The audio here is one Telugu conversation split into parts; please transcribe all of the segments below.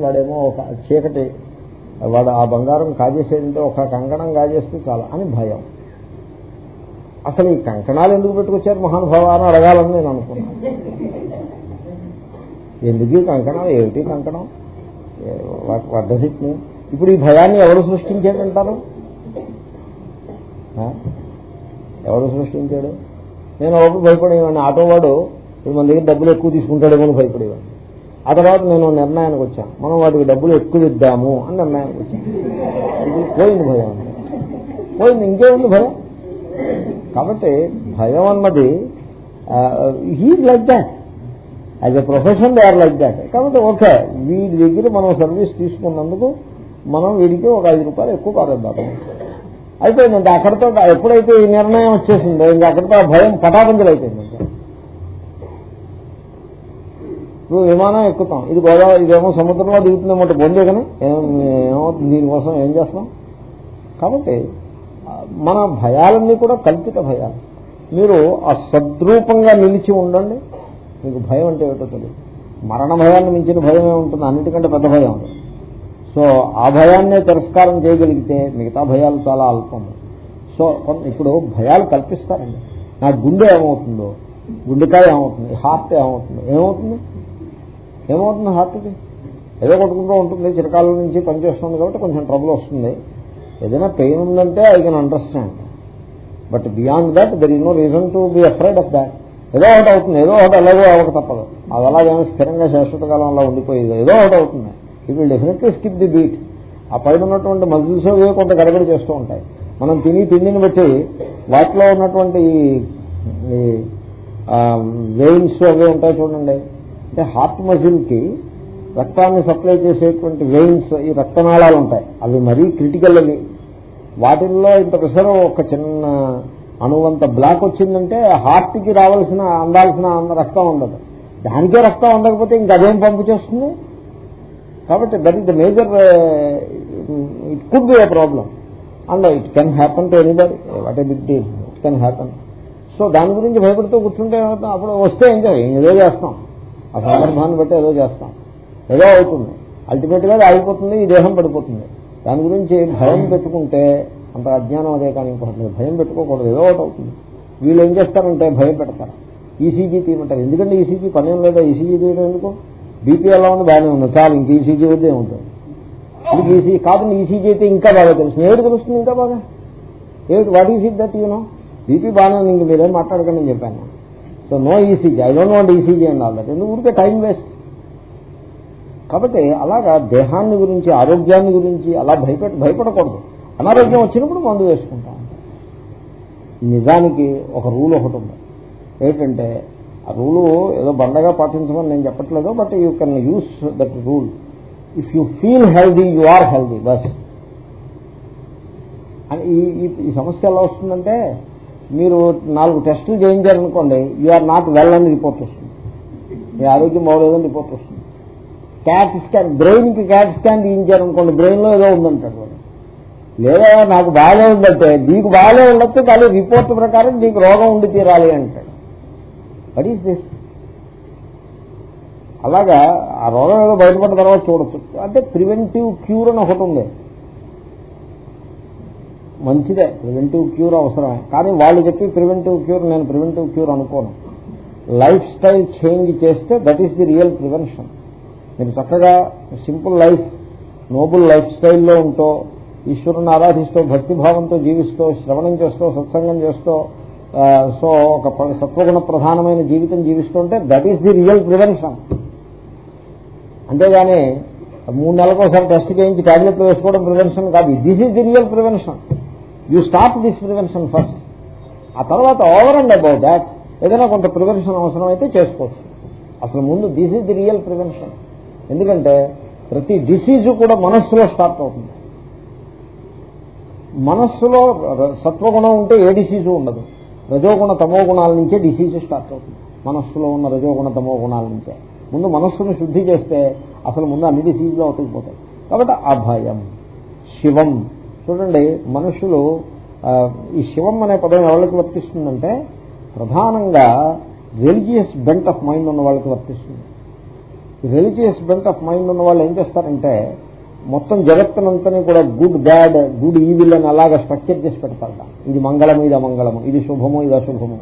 వాడేమో ఒక చీకటి వాడు ఆ బంగారం కాజేసేదంటే ఒక కంకణం కాజేస్తే చాలా అని భయం. అసలు ఈ కంకణాలు ఎందుకు పెట్టుకొచ్చారు మహానుభావ అని అడగాలని నేను అనుకున్నాను. ఎందుకు ఈ కంకణం? ఏమిటి కంకణం? వడ్డసిట్ని ఇప్పుడు ఈ భయాన్ని ఎవరు సృష్టించాడంటారు ఆ? ఎవరు సృష్టించాడు నేను ఒకటి భయపడేవాడిని. ఆటో వాడు ఇప్పుడు మన దగ్గర డబ్బులు ఎక్కువ తీసుకుంటాడేమో భయపడేవాడిని. ఆ తర్వాత నేను నిర్ణయానికి వచ్చాను. మనం వాటికి డబ్బులు ఎక్కువ ఇద్దాము అని నిర్ణయానికి వచ్చాను. పోయింది భయం. పోయింది ఇంకేముంది భయం? కాబట్టి భయం అన్నది he's like that as a profession they are like that కాబట్టి ఓకే వీడి దగ్గర మనం సర్వీస్ తీసుకున్నందుకు మనం వీడికి ఒక ఐదు రూపాయలు ఎక్కువ పారేద్దాము అయిపోయిందంటే అక్కడితో ఎప్పుడైతే ఈ నిర్ణయం వచ్చేసిందో ఇంకా అక్కడితో ఆ భయం పటాపంచలు అయిపోయిందంటే ఇంకా ఇప్పుడు విమానం ఎక్కుతాం. ఇది గోదావరి ఇదేమో సముద్రంలో దిగుతుందేమంటే బొందే కానీ? ఏమవుతుంది దీనికోసం ఏం చేస్తాం? కాబట్టి మన భయాలన్నీ కూడా కల్పిత భయాలు. మీరు ఆ సద్రూపంగా నిలిచి ఉండండి. మీకు భయం అంటే ఏమిటో తెలియదు. మరణ భయాన్ని మించిన భయం ఏముంటుంది? అన్నిటికంటే పెద్ద భయం అది. సో ఆ భయాన్నే తిరస్కారం చేయగలిగితే మిగతా భయాలు చాలా అల్పం. సో ఇప్పుడు భయాలు కల్పిస్తారండి. నా గుండె ఏమవుతుందో? గుండెకాయ ఏమవుతుంది? హార్ట్ ఏమవుతుంది? ఏమవుతుంది? ఏమవుతుంది హార్ట్కి ఏదో కొట్టుకుంటూ ఉంటుంది చిరకాల నుంచి పనిచేస్తుంది కాబట్టి కొంచెం ట్రబుల్ వస్తుంది. ఏదైనా పెయిన్ ఉందంటే I can understand but beyond that there is no reason to be afraid of that ఏదో ఒకటి అవుతుంది ఏదో ఒకటి అలాగే అవ్వక తప్పదు. అది అలాగేమో స్థిరంగా శాశ్వత కాలం అలా ఉండిపోయేది. ఏదో ఒకటి అవుతుంది. It will definitely skip the beat ఆ పైన ఉన్నటువంటి మజిల్స్ అవి కొంత గడబడి చేస్తూ ఉంటాయి. మనం తిని తిండిని బట్టి వాటిలో ఉన్నటువంటి ఈ వెయిన్స్ అవి ఉంటాయి చూడండి. అంటే హార్ట్ మజిల్కి రక్తాన్ని సప్లై చేసేటువంటి వెయిన్స్ ఈ రక్తనాళాలు ఉంటాయి. అవి మరీ క్రిటికల్ అవి. వాటిల్లో ఇంత ప్రెషర్ ఒక చిన్న అణువంత బ్లాక్ వచ్చిందంటే హార్ట్కి రావాల్సిన అందాల్సిన రక్తం ఉండదు. దానికే రక్తం ఉండకపోతే ఇంకా అదేం పంపు చేస్తుంది? కాబట్టి that is the major it could be a problem and it can happen to anybody what a big deal it can happen so దాని గురించి భయపడుతూ కూర్చుంటే అప్పుడు వస్తే ఏం చేయాలి ఏదో చేస్తాం. ఆ సందర్భాన్ని బట్టి ఏదో చేస్తాం. ఏదో అవుతుంది. అల్టిమేట్గా ఆగిపోతుంది ఈ దేహం పడిపోతుంది. దాని గురించి భయం పెట్టుకుంటే అంత అజ్ఞానం అదే కానీ ఇంకోటి భయం పెట్టుకోకూడదు. ఏదో ఒకటి అవుతుంది. వీళ్ళు ఏం చేస్తారంటే భయం పెడతారు. ఈసీజీ తీయమంటారు. ఎందుకంటే ఈసీజీ పని ఏం లేదా? ఈసీజీ తీయడం ఎందుకు? బీపీ ఎలా ఉంది? బాగానే ఉంది. చాలు ఇంక ఈసీజీ వద్దే ఉంటుంది. ఇది ఈసీ కాకుండా ఈసీజీ అయితే ఇంకా బాగా తెలుస్తుంది. ఏడు తెలుస్తుంది ఇంకా బాగా? ఏమిటి? What is that you know BP బాగానే ఉంది. ఇంక మీరేం మాట్లాడకండి అని చెప్పాను. So no ECG I don't want ECG అన్నారు ఆల్ ఎందుకు? ఊరికే టైం వేస్ట్ కాబట్టి అలాగా దేహాన్ని గురించి ఆరోగ్యాన్ని గురించి అలా భయపెట్ భయపడకూడదు. అనారోగ్యం వచ్చినప్పుడు మందు వేసుకుంటాం. నిజానికి ఒక రూల్ ఒకటి ఉంది. ఏంటంటే ఆ రూలు ఏదో బండగా పాటించమని నేను చెప్పట్లేదు but you can use that rule. If you feel healthy you are healthy bus అని ఈ- ఈ సమస్య ఎలా వస్తుందంటే మీరు నాలుగు టెస్టులు చేయించారనుకోండి యు ఆర్ నాట్ వెల్ అని రిపోర్ట్ వస్తుంది. మీ ఆరోగ్యం బాగోలేదని రిపోర్ట్ వస్తుంది. క్యాట్ స్కాన్ బ్రెయిన్కి క్యాట్ స్కాన్ తీయించారనుకోండి బ్రెయిన్లో ఏదో ఉందంటాడు వాడు. లేదా నాకు బాగాలే ఉందంటే నీకు బాగాలే ఉండొచ్చు కానీ రిపోర్ట్ ప్రకారం నీకు రోగం ఉండి తీరాలి అంటాడు వట్ ఈస్ దిస్ అలాగా ఆ రోగం ఏదో బయటపడిన తర్వాత చూడొచ్చు. అంటే ప్రివెంటివ్ క్యూర్ అని ఒకటి ఉంది. మంచిదే ప్రివెంటివ్ క్యూర్ అవసరమే. కానీ వాళ్ళు చెప్పి ప్రివెంటివ్ క్యూర్ నేను ప్రివెంటివ్ క్యూర్ అనుకోను. లైఫ్ స్టైల్ చేంజ్ చేస్తే that is the real prevention మీరు చక్కగా సింపుల్ లైఫ్ నోబుల్ లైఫ్ స్టైల్లో ఉంటూ ఈశ్వరుని ఆరాధిస్తూ భక్తిభావంతో జీవిస్తూ శ్రవణం చేస్తూ సత్సంగం చేస్తూ సో ఒక సత్వగుణ ప్రధానమైన జీవితం జీవిస్తుంటే that is the real prevention అంతేగాని మూడు నెలలకు ఒకసారి టెస్ట్ చేయించి టాబ్లెట్లు వేసుకోవడం ప్రివెన్షన్ కాదు. This is the real prevention you stop this prevention first ఆ తర్వాత ఓవర్ అండ్ అబౌట్ దాట్ ఏదైనా కొంత ప్రివెన్షన్ అవసరం అయితే చేసుకోవచ్చు. అసలు ముందు this is the real prevention ఎందుకంటే ప్రతి డిసీజ్ కూడా మనస్సులో స్టార్ట్ అవుతుంది. మనస్సులో సత్వగుణం ఉంటే ఏ డిసీజు ఉండదు. రజోగుణ తమో గుణాల నుంచే డిసీజ్ స్టార్ట్ అవుతుంది. మనస్సులో ఉన్న రజోగుణ తమో గుణాల నుంచే. ముందు మనస్సును శుద్ధి చేస్తే అసలు ముందు అన్ని డిసీజులు అవుతుంది పోతాయి. కాబట్టి అభయం శివం చూడండి మనుషులు ఈ శివం అనే పదం ఎవరికి వర్తిస్తుందంటే ప్రధానంగా రిలీజియస్ బెంట్ ఆఫ్ మైండ్ ఉన్న వాళ్ళకి వర్తిస్తుంది. రిలీజియస్ బెంట్ ఆఫ్ మైండ్ ఉన్న వాళ్ళు ఏం చేస్తారంటే మొత్తం జగత్తునంతని కూడా గుడ్ బ్యాడ్ గుడ్ ఈవిల్ అని అలాగా స్ట్రక్చర్ చేసి పెడతారట. ఇది మంగళము ఇది అమంగళము ఇది శుభము ఇది అశుభము.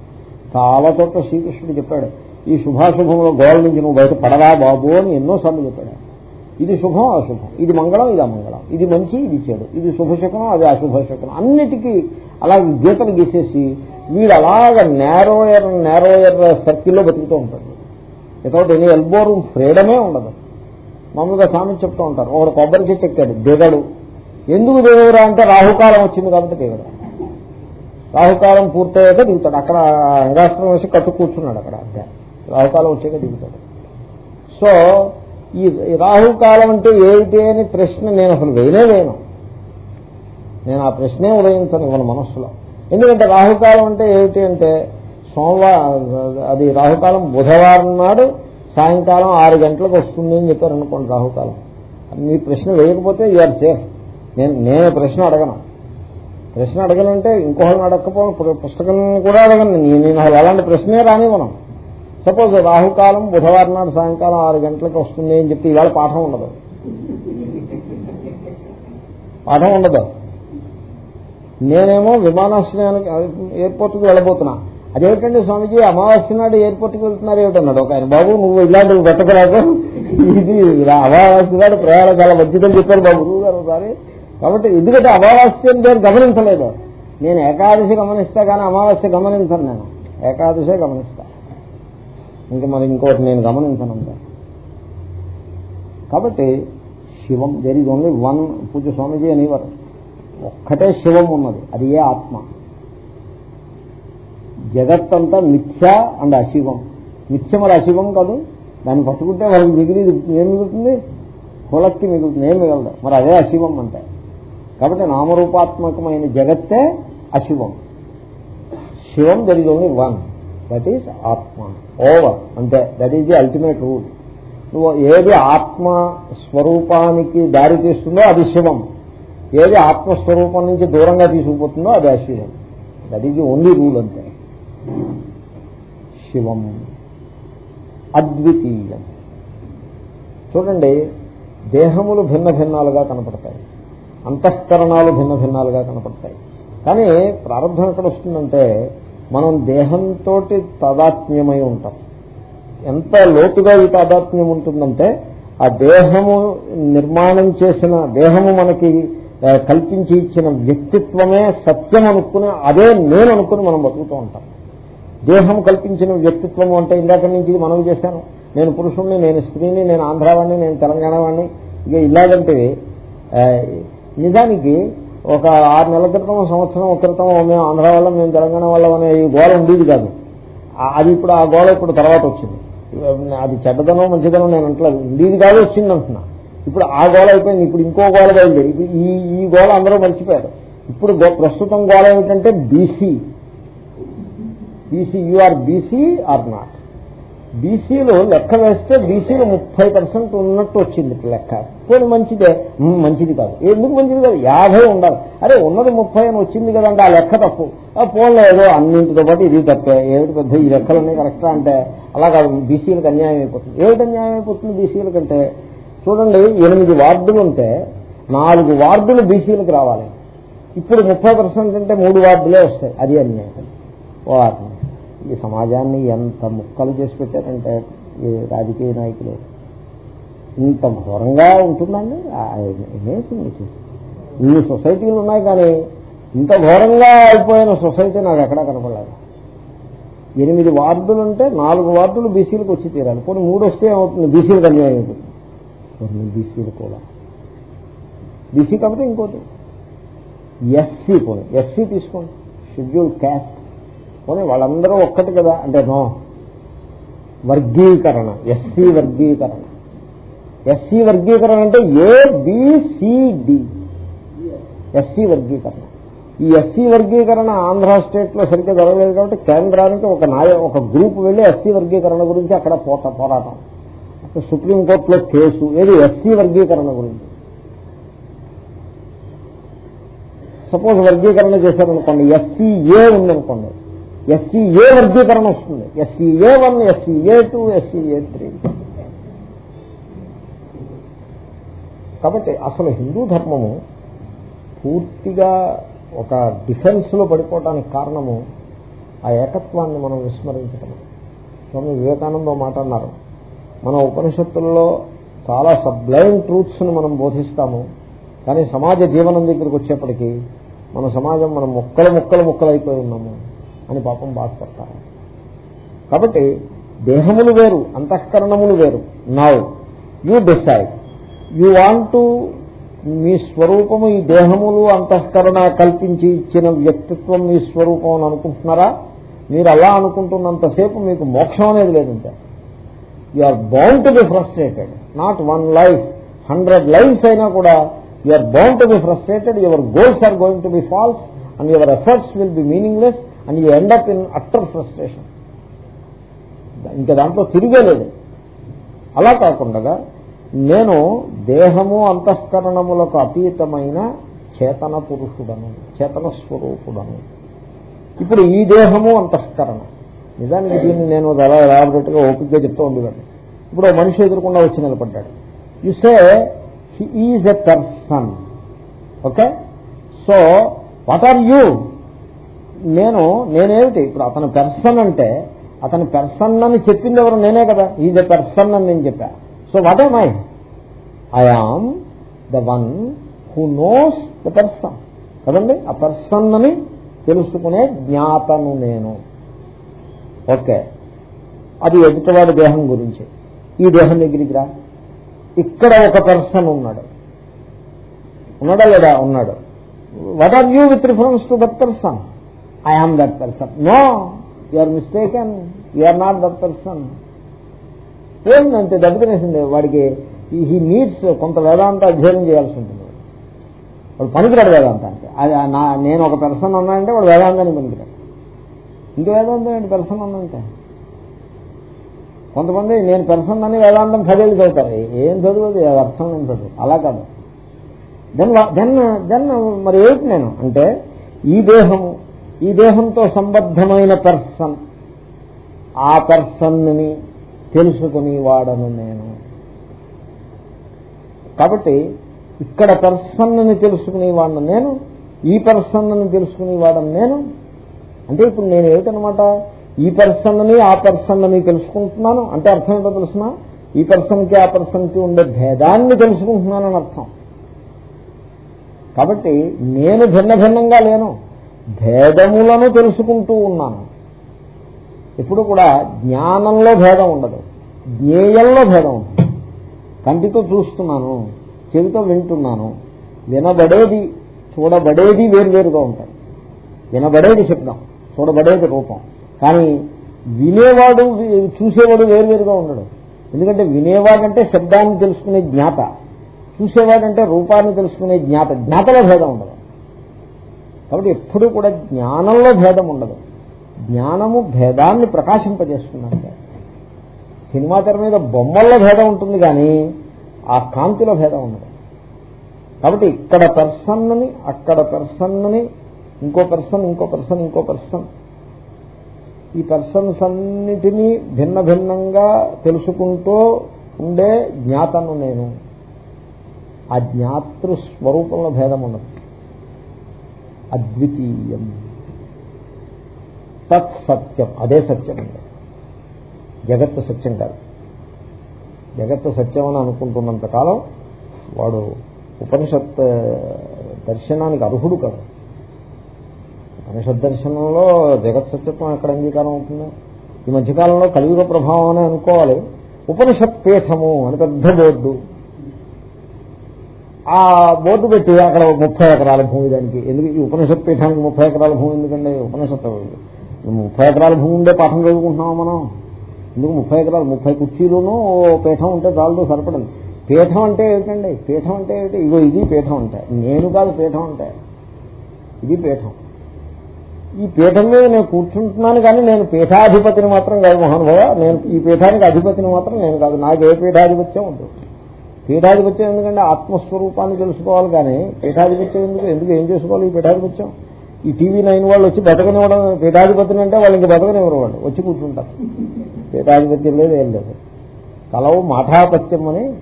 చాలా చోట్ల శ్రీకృష్ణుడు చెప్పాడు ఈ శుభాశుభంలో గోడ నుంచి నువ్వు బయట పడరా బాబు అని ఎన్నోసార్లు చెప్పాడు. ఇది శుభం అశుభం. ఇది మంగళం ఇది అమంగళం. ఇది మంచి ఇది చెడు. ఇది శుభశకనం అది అశుభశకనం. అన్నిటికీ అలాగే గీతలు గీసేసి వీడు అలాగ నేరోయర్ నేరోయర్ సర్కిల్లో బతుకుతూ ఉంటాడు. వితౌట్ ఎనీ ఎల్బో రూమ్ ఫ్రీడమే ఉండదు. మామూలుగా స్వామి చెప్తూ ఉంటారు ఒకడు కొబ్బరి చెట్టు ఎక్కాడు దిగడు. ఎందుకు దిగదురా అంటే రాహుకాలం వచ్చింది కాబట్టి దిగడు. రాహుకాలం పూర్తయ్యాక దిగుతాడు. అక్కడ అంగాస్త్రం వేసి కట్టు కూర్చున్నాడు అక్కడ. అంతే. రాహుకాలం వచ్చాక దిగుతాడు. సో ఈ రాహుకాలం అంటే ఏమిటి అని ప్రశ్న నేను అసలు వేయనే లేను నేను ఆ ప్రశ్నే ఉదయించను ఇవ్వను మనస్సులో. ఎందుకంటే రాహుకాలం అంటే ఏమిటి అంటే సోమవారం అది రాహుకాలం బుధవారం నాడు సాయంకాలం ఆరు గంటలకు వస్తుంది అని చెప్పారు అనుకోండి రాహుకాలం మీ ప్రశ్న వేయకపోతే యూఆర్ సేఫ్ నేను నేను ప్రశ్న అడగను. ప్రశ్న అడగనంటే ఇంకోళ్ళని అడగకపోవడం పుస్తకం కూడా అడగను. నేను నేను అసలు అలాంటి ప్రశ్నే రానివ్వను. సపోజ్ రాహుకాలం బుధవారం నాడు సాయంకాలం ఆరు గంటలకు వస్తుంది అని చెప్పి ఇవాళ పాఠం ఉండదు. పాఠం ఉండదు. నేనేమో విమానాశ్రయానికి ఎయిర్పోర్ట్కి వెళ్ళబోతున్నా. అదేమిటండి స్వామిజీ అమావాస్య నాడు ఎయిర్పోర్ట్కి వెళ్తున్నారు ఏమిటన్నాడు? ఒక ఆయన బాబు నువ్వు ఇలాంటివి పెట్టకరాకు ఇది అమావాస్య నాడు ప్రయాణం చాలా మంచిదని చెప్పారు బాబు గురువు గారు ఒకసారి. కాబట్టి ఎందుకంటే అమావాస్య నేను గమనించలేదు. నేను ఏకాదశి గమనిస్తా కానీ అమావాస్య గమనించను నేను. ఏకాదశే గమనిస్తాను ఇంకా మరి ఇంకోటి నేను గమనించను కాబట్టి శివం దేర్ ఈజ్ ఓన్లీ వన్ పూజ స్వామిజీ అనేవారు ఒక్కటే శివం ఉన్నది అది ఏ ఆత్మ? జగత్తంతా మిథ్య అండ్ అశివం. మిథ్య మరి అశివం కాదు దాన్ని పట్టుకుంటే వాళ్ళకి మిగిలి ఏం మిగులుతుంది? కులక్కి మిగులుతుంది ఏం మిగలదు. మరి అదే అశివం అంటే. కాబట్టి నామరూపాత్మకమైన జగత్తే అశివం. శివం there is only one that is ఆత్మ ఓవర్ అంతే that is the ultimate rule నువ్వు ఏది ఆత్మ స్వరూపానికి దారి తీస్తుందో అది శివం. ఏది ఆత్మస్వరూపం నుంచి దూరంగా తీసుకుపోతుందో అది అశివం. That is the only rule అంతే. శివం. అద్వితీయం. చూడండి దేహములు భిన్న భిన్నాలుగా కనపడతాయి. అంతఃకరణాలు భిన్న భిన్నాలుగా కనపడతాయి. కానీ ప్రారంభం ఎక్కడ వస్తుందంటే మనం దేహంతో తాదాత్మ్యమై ఉంటాం. ఎంత లోతుగా ఈ తాదాత్మ్యం ఉంటుందంటే ఆ దేహము నిర్మాణం చేసిన దేహము మనకి కల్పించి ఇచ్చిన వ్యక్తిత్వమే సత్యం అనుకుని అదే నేను అనుకుని మనం బతుకుతూ ఉంటాం. దేహం కల్పించిన వ్యక్తిత్వము అంటే ఇందాక నుంచి మనం చేశాను. నేను పురుషుణ్ణి నేను స్త్రీని నేను ఆంధ్రావాణ్ణి నేను తెలంగాణ వాణ్ణి ఇక ఇలాగంటివి. నిజానికి ఒక ఆరు నెలల క్రితం సంవత్సరం క్రితం మేము ఆంధ్ర వాళ్ళం మేము తెలంగాణ వాళ్ళం అనే ఈ గోడ ఉండేది కాదు. అది ఇప్పుడు ఆ గోడ ఇప్పుడు తర్వాత వచ్చింది. అది చెడ్డదనం మంచిదనం నేను అంటలేదు. ఉండేది కాదు వచ్చింది అంటున్నా. ఇప్పుడు ఆ గోళ అయిపోయింది. ఇప్పుడు ఇంకో గోళ బయలుదేరి ఇప్పుడు ఈ ఈ గోళ అందరూ మర్చిపోయారు. ఇప్పుడు ప్రస్తుతం గోళ ఏమిటంటే BC. BC you are BC are not. బీసీలో లెక్క వేస్తే బీసీలో ముప్పై పర్సెంట్ ఉన్నట్టు వచ్చింది లెక్క. పోనీ మంచిదే. మంచిది కాదు. ఎందుకు మంచిది కాదు? యాభై ఉండాలి. అరే ఉన్నది ముప్పై అని వచ్చింది కదంటే ఆ లెక్క తప్పు. ఆ పోన్లో ఏదో అన్నింటితో పాటు ఇది తప్పే. ఏమిటి పెద్ద ఈ లెక్కలన్నీ కరెక్టా అంటే అలా కాదు. బీసీలకు అన్యాయం అయిపోతుంది. ఏమిటి అన్యాయం అయిపోతుంది బీసీలకంటే చూడండి ఎనిమిది వార్డులు ఉంటే నాలుగు వార్డులు బీసీలకు రావాలి. ఇప్పుడు ముప్పై పర్సెంట్ అంటే మూడు వార్డులే వస్తాయి. అది అన్యాయం. వార్డు ఈ సమాజాన్ని ఎంత ముక్కలు చేసి పెట్టారంటే ఈ రాజకీయ నాయకులు? ఇంత ఘోరంగా ఉంటుందండి? ఇన్ని సొసైటీలు ఉన్నాయి కానీ ఇంత ఘోరంగా అయిపోయిన సొసైటీ నాకు ఎక్కడా కనపడలేదు. ఎనిమిది వార్డులు ఉంటే నాలుగు వార్డులు బీసీలకు వచ్చి తీరాలి. కొన్ని మూడు వస్తే ఏమవుతుంది? బీసీలకు అన్యాయం కొన్ని బీసీలు కూడా. బీసీ కాబట్టి ఇంకోటి. ఎస్సీ పోనీ. ఎస్సీ తీసుకోండి. షెడ్యూల్ క్యాస్ట్ పోనీ వాళ్ళందరూ ఒక్కటి కదా. అంటే నో. వర్గీకరణ. ఎస్సీ వర్గీకరణ. ఎస్సీ వర్గీకరణ అంటే ఏ బిసిడి ఎస్సీ వర్గీకరణ. ఈ ఎస్సీ వర్గీకరణ ఆంధ్ర స్టేట్లో సరిగ్గా జరగలేదు కాబట్టి కేంద్రానికి ఒక నాయ ఒక గ్రూప్ వెళ్ళి ఎస్సీ వర్గీకరణ గురించి అక్కడ పోట పోరాటం. సుప్రీంకోర్టులో కేసు. ఏది? ఎస్సీ వర్గీకరణ గురించి. సపోజ్ వర్గీకరణ చేశారనుకోండి ఎస్సీఏ ఉందనుకోండి. ఎస్సీఏ వర్గీకరణ వస్తుంది. SC A one SC A two SC A three. కాబట్టి అసలు హిందూ ధర్మము పూర్తిగా ఒక డిఫెన్స్లో పడిపోవటానికి కారణము ఆ ఏకత్వాన్ని మనం విస్మరించటం స్వామి వివేకానంద మాట అన్నారు. మన ఉపనిషత్తుల్లో చాలా సబ్లైన్ ట్రూత్స్ని మనం బోధిస్తాము. కానీ సమాజ జీవనం దగ్గరికి వచ్చేప్పటికీ మన సమాజం మనం ముక్కలు ముక్కలు ముక్కలు అయిపోయి ఉన్నాము. అని పాపం బాధపడతారు కాబట్టి దేహములు వేరు అంతఃకరణములు వేరు. Now you decide you want to మీ స్వరూపము ఈ దేహములు అంతఃకరణ కల్పించి ఇచ్చిన వ్యక్తిత్వం మీ స్వరూపం అని అనుకుంటున్నారా? మీరు అలా అనుకుంటున్నంతసేపు మీకు మోక్షం అనేది లేదంటే. You are bound to be frustrated not one life hundred lives అయినా కూడా you are bound to be frustrated your goals are going to be false and your efforts will be meaningless and you end up in utter frustration ఇంకా దాంట్లో తిరిగేలేదు అలా కాకుండా నేను దేహము అంతఃకరణములకు అతీతమైన చేతన పురుషుడను చేతన స్వరూపుడను. ఇప్పుడు ఈ దేహము అంతఃకరణ. నిజానికి దీన్ని నేను చాలా ఎలాబరేట్గా ఓపికగా చెప్తూ ఉండేవాడిని ఇప్పుడు మనిషి ఎదురకుండా వచ్చి నిలబడ్డాడు. You say he is a person okay so what are you నేను నేనేమిటి? ఇప్పుడు అతని పెర్సన్ అంటే అతని పెర్సన్ అని చెప్పింది ఎవరు? నేనే కదా. ఈజ్ ఎ పెర్సన్ అని నేను చెప్పా. So what am I I am the one who knows the person కదండి? ఆ పెర్సన్ అని తెలుసుకునే జ్ఞాతను నేను. ఓకే. అది ఎదుటివాడి దేహం గురించి. ఈ దేహం దగ్గరికి రా. ఇక్కడ ఒక పెర్సన్ ఉన్నాడు. ఉన్నాడా లేదా? ఉన్నాడు. What are you with reference to that person I am that person no you are mistaken you are not that person ఏంటంటే దెబ్బతినేసింది? వాడికి హీ నీడ్స్ కొంత వేదాంత అధ్యయనం చేయాల్సి ఉంటుంది. వాడు పనికిరాడు వేదాంత అంటే అది నా నేను ఒక పెర్సన్ ఉన్నానంటే వాడు వేదాంతాన్ని పనికిరాడు. ఇంక వేదాంతం ఏంటి? పెర్సన్ ఉందంటే కొంతమంది నేను పెర్సన్ అని వేదాంతం పదేళ్ళు చదువుతారు ఏం చదువుది? అది అర్థం ఏం చదువు? అలా కాదు. దెన్ దెన్ దెన్ మరి ఏంటి నేను? అంటే ఈ దేహము ఈ దేహంతో సంబద్ధమైన పర్సన్ ఆ పర్సన్ని తెలుసుకుని వాడను నేను. కాబట్టి ఇక్కడ పర్సన్ని తెలుసుకునే వాడను నేను ఈ పర్సన్ని తెలుసుకునే వాడను నేను. అంటే ఇప్పుడు నేను ఏమిటనమాట? ఈ పర్సన్ని ఆ పర్సన్ని తెలుసుకుంటున్నాను. అంటే అర్థం ఏంటో తెలుసిన? ఈ పర్సన్కి ఆ పర్సన్కి ఉండే భేదాన్ని తెలుసుకుంటున్నానని అర్థం. కాబట్టి నేను భిన్న భిన్నంగా లేను. భేదములను తెలుసుకుంటూ ఉన్నాను. ఎప్పుడు కూడా జ్ఞానంలో భేదం ఉండదు. జ్ఞేయంలో భేదం ఉంటుంది. కంటితో చూస్తున్నాను చెవితో వింటున్నాను వినబడేది చూడబడేది వేరువేరుగా ఉంటాయి. వినబడేది శబ్దం చూడబడేది రూపం. కానీ వినేవాడు చూసేవాడు వేరువేరుగా ఉండడు. ఎందుకంటే వినేవాడంటే శబ్దాన్ని తెలుసుకునే జ్ఞాత. చూసేవాడంటే రూపాన్ని తెలుసుకునే జ్ఞాత. జ్ఞాతలో భేదం ఉండదు. కాబట్టి ఎప్పుడూ కూడా జ్ఞానంలో భేదం ఉండదు. జ్ఞానము భేదాన్ని ప్రకాశింపజేస్తుందంటే. సినిమా తెర మీద బొమ్మల్లో భేదం ఉంటుంది కానీ ఆ కాంతిలో భేదం ఉండదు. కాబట్టి ఇక్కడ పర్సన్ని అక్కడ పర్సన్ని ఇంకో పెర్సన్ ఇంకో పెర్సన్ ఇంకో పెర్సన్. ఈ పెర్సన్స్ అన్నిటినీ భిన్న భిన్నంగా తెలుసుకుంటూ ఉండే జ్ఞాతను నేను. ఆ జ్ఞాతృ స్వరూపంలో భేదం ఉండదు. అద్వితీయం. తత్ సత్యం అదే సత్యం అండి. జగత్తు సత్యం కాదు. జగత్తు సత్యం అని అనుకుంటున్నంత కాలం వాడు ఉపనిషత్ దర్శనానికి అర్హుడు కాదు ఉపనిషత్ దర్శనంలో జగత్ సత్యత్వం ఎక్కడ అంగీకారం అవుతుంది? ఈ మధ్యకాలంలో కలియుగ ప్రభావం అని అనుకోవాలి. ఉపనిషత్ పీఠము అని పెద్ద బోర్డు. ఆ బోర్డు పెట్టి అక్కడ ముప్పై ఎకరాల భూమి దానికి. ఎందుకు? ఈ ఉపనిషత్ పీఠానికి ముప్పై ఎకరాల భూమి ఎందుకండి? ఉపనిషత్ ముప్పై ఎకరాల భూమి ఉండే పాఠం చదువుకుంటున్నాం మనం? ఎందుకు ముప్పై ఎకరాలు? ముప్పై కుర్చీలును పీఠం ఉంటే చాలు సరిపడదు. పీఠం అంటే ఏమిటండి? పీఠం అంటే ఏమిటి? ఇగో ఇది పీఠం ఉంటాయి నేను కాదు పీఠం ఉంటాయి ఇది పీఠం. ఈ పీఠం మీద నేను కూర్చుంటున్నాను కానీ నేను పీఠాధిపతిని మాత్రం కాదు మహానుభావ. నేను ఈ పీఠానికి అధిపతిని మాత్రం నేను కాదు. నాకు ఏ పీఠాధిపత్యం ఉంటుంది పీఠాధిపత్యం ఎందుకంటే ఆత్మస్వరూపాన్ని తెలుసుకోవాలి కానీ పీఠాధిపత్యం ఎందుకు? ఎందుకు ఏం చేసుకోవాలి ఈ పీఠాధిపత్యం? ఈ టీవీ నైన్ వాళ్ళు వచ్చి బతకనివ్వడం పీఠాధిపతిని అంటే వాళ్ళు ఇంక బతకనివ్వరు వాళ్ళు. వచ్చి కూర్చుంటారు. పీఠాధిపత్యం లేదు ఏం లేదు. కలవు మాఠాపత్యం అని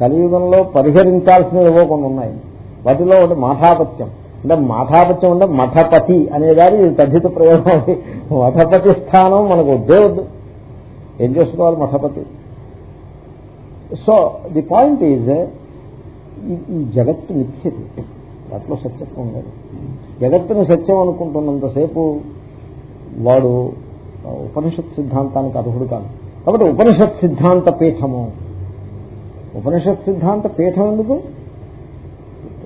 కలియుగంలో పరిహరించాల్సినవి ఏవో కొన్ని ఉన్నాయి. వాటిలో ఒకటి మాఠాపత్యం. అంటే మాఠాపత్యం అంటే మఠపతి అనేదాని తద్ధిత ప్రయోగం. మఠపతి స్థానం మనకు వద్దే వద్దు. ఏం చేసుకోవాలి మఠపతి? సో ది పాయింట్ ఈజ్ ఈ జగత్తు నిత్యది దాంట్లో సత్యత్వం లేదు. జగత్తును సత్యం అనుకుంటున్నంతసేపు వాడు ఉపనిషత్ సిద్ధాంతానికి అర్హుడు కాదు. కాబట్టి ఉపనిషత్ సిద్ధాంత పీఠము. ఉపనిషత్ సిద్ధాంత పీఠం ఎందుకు?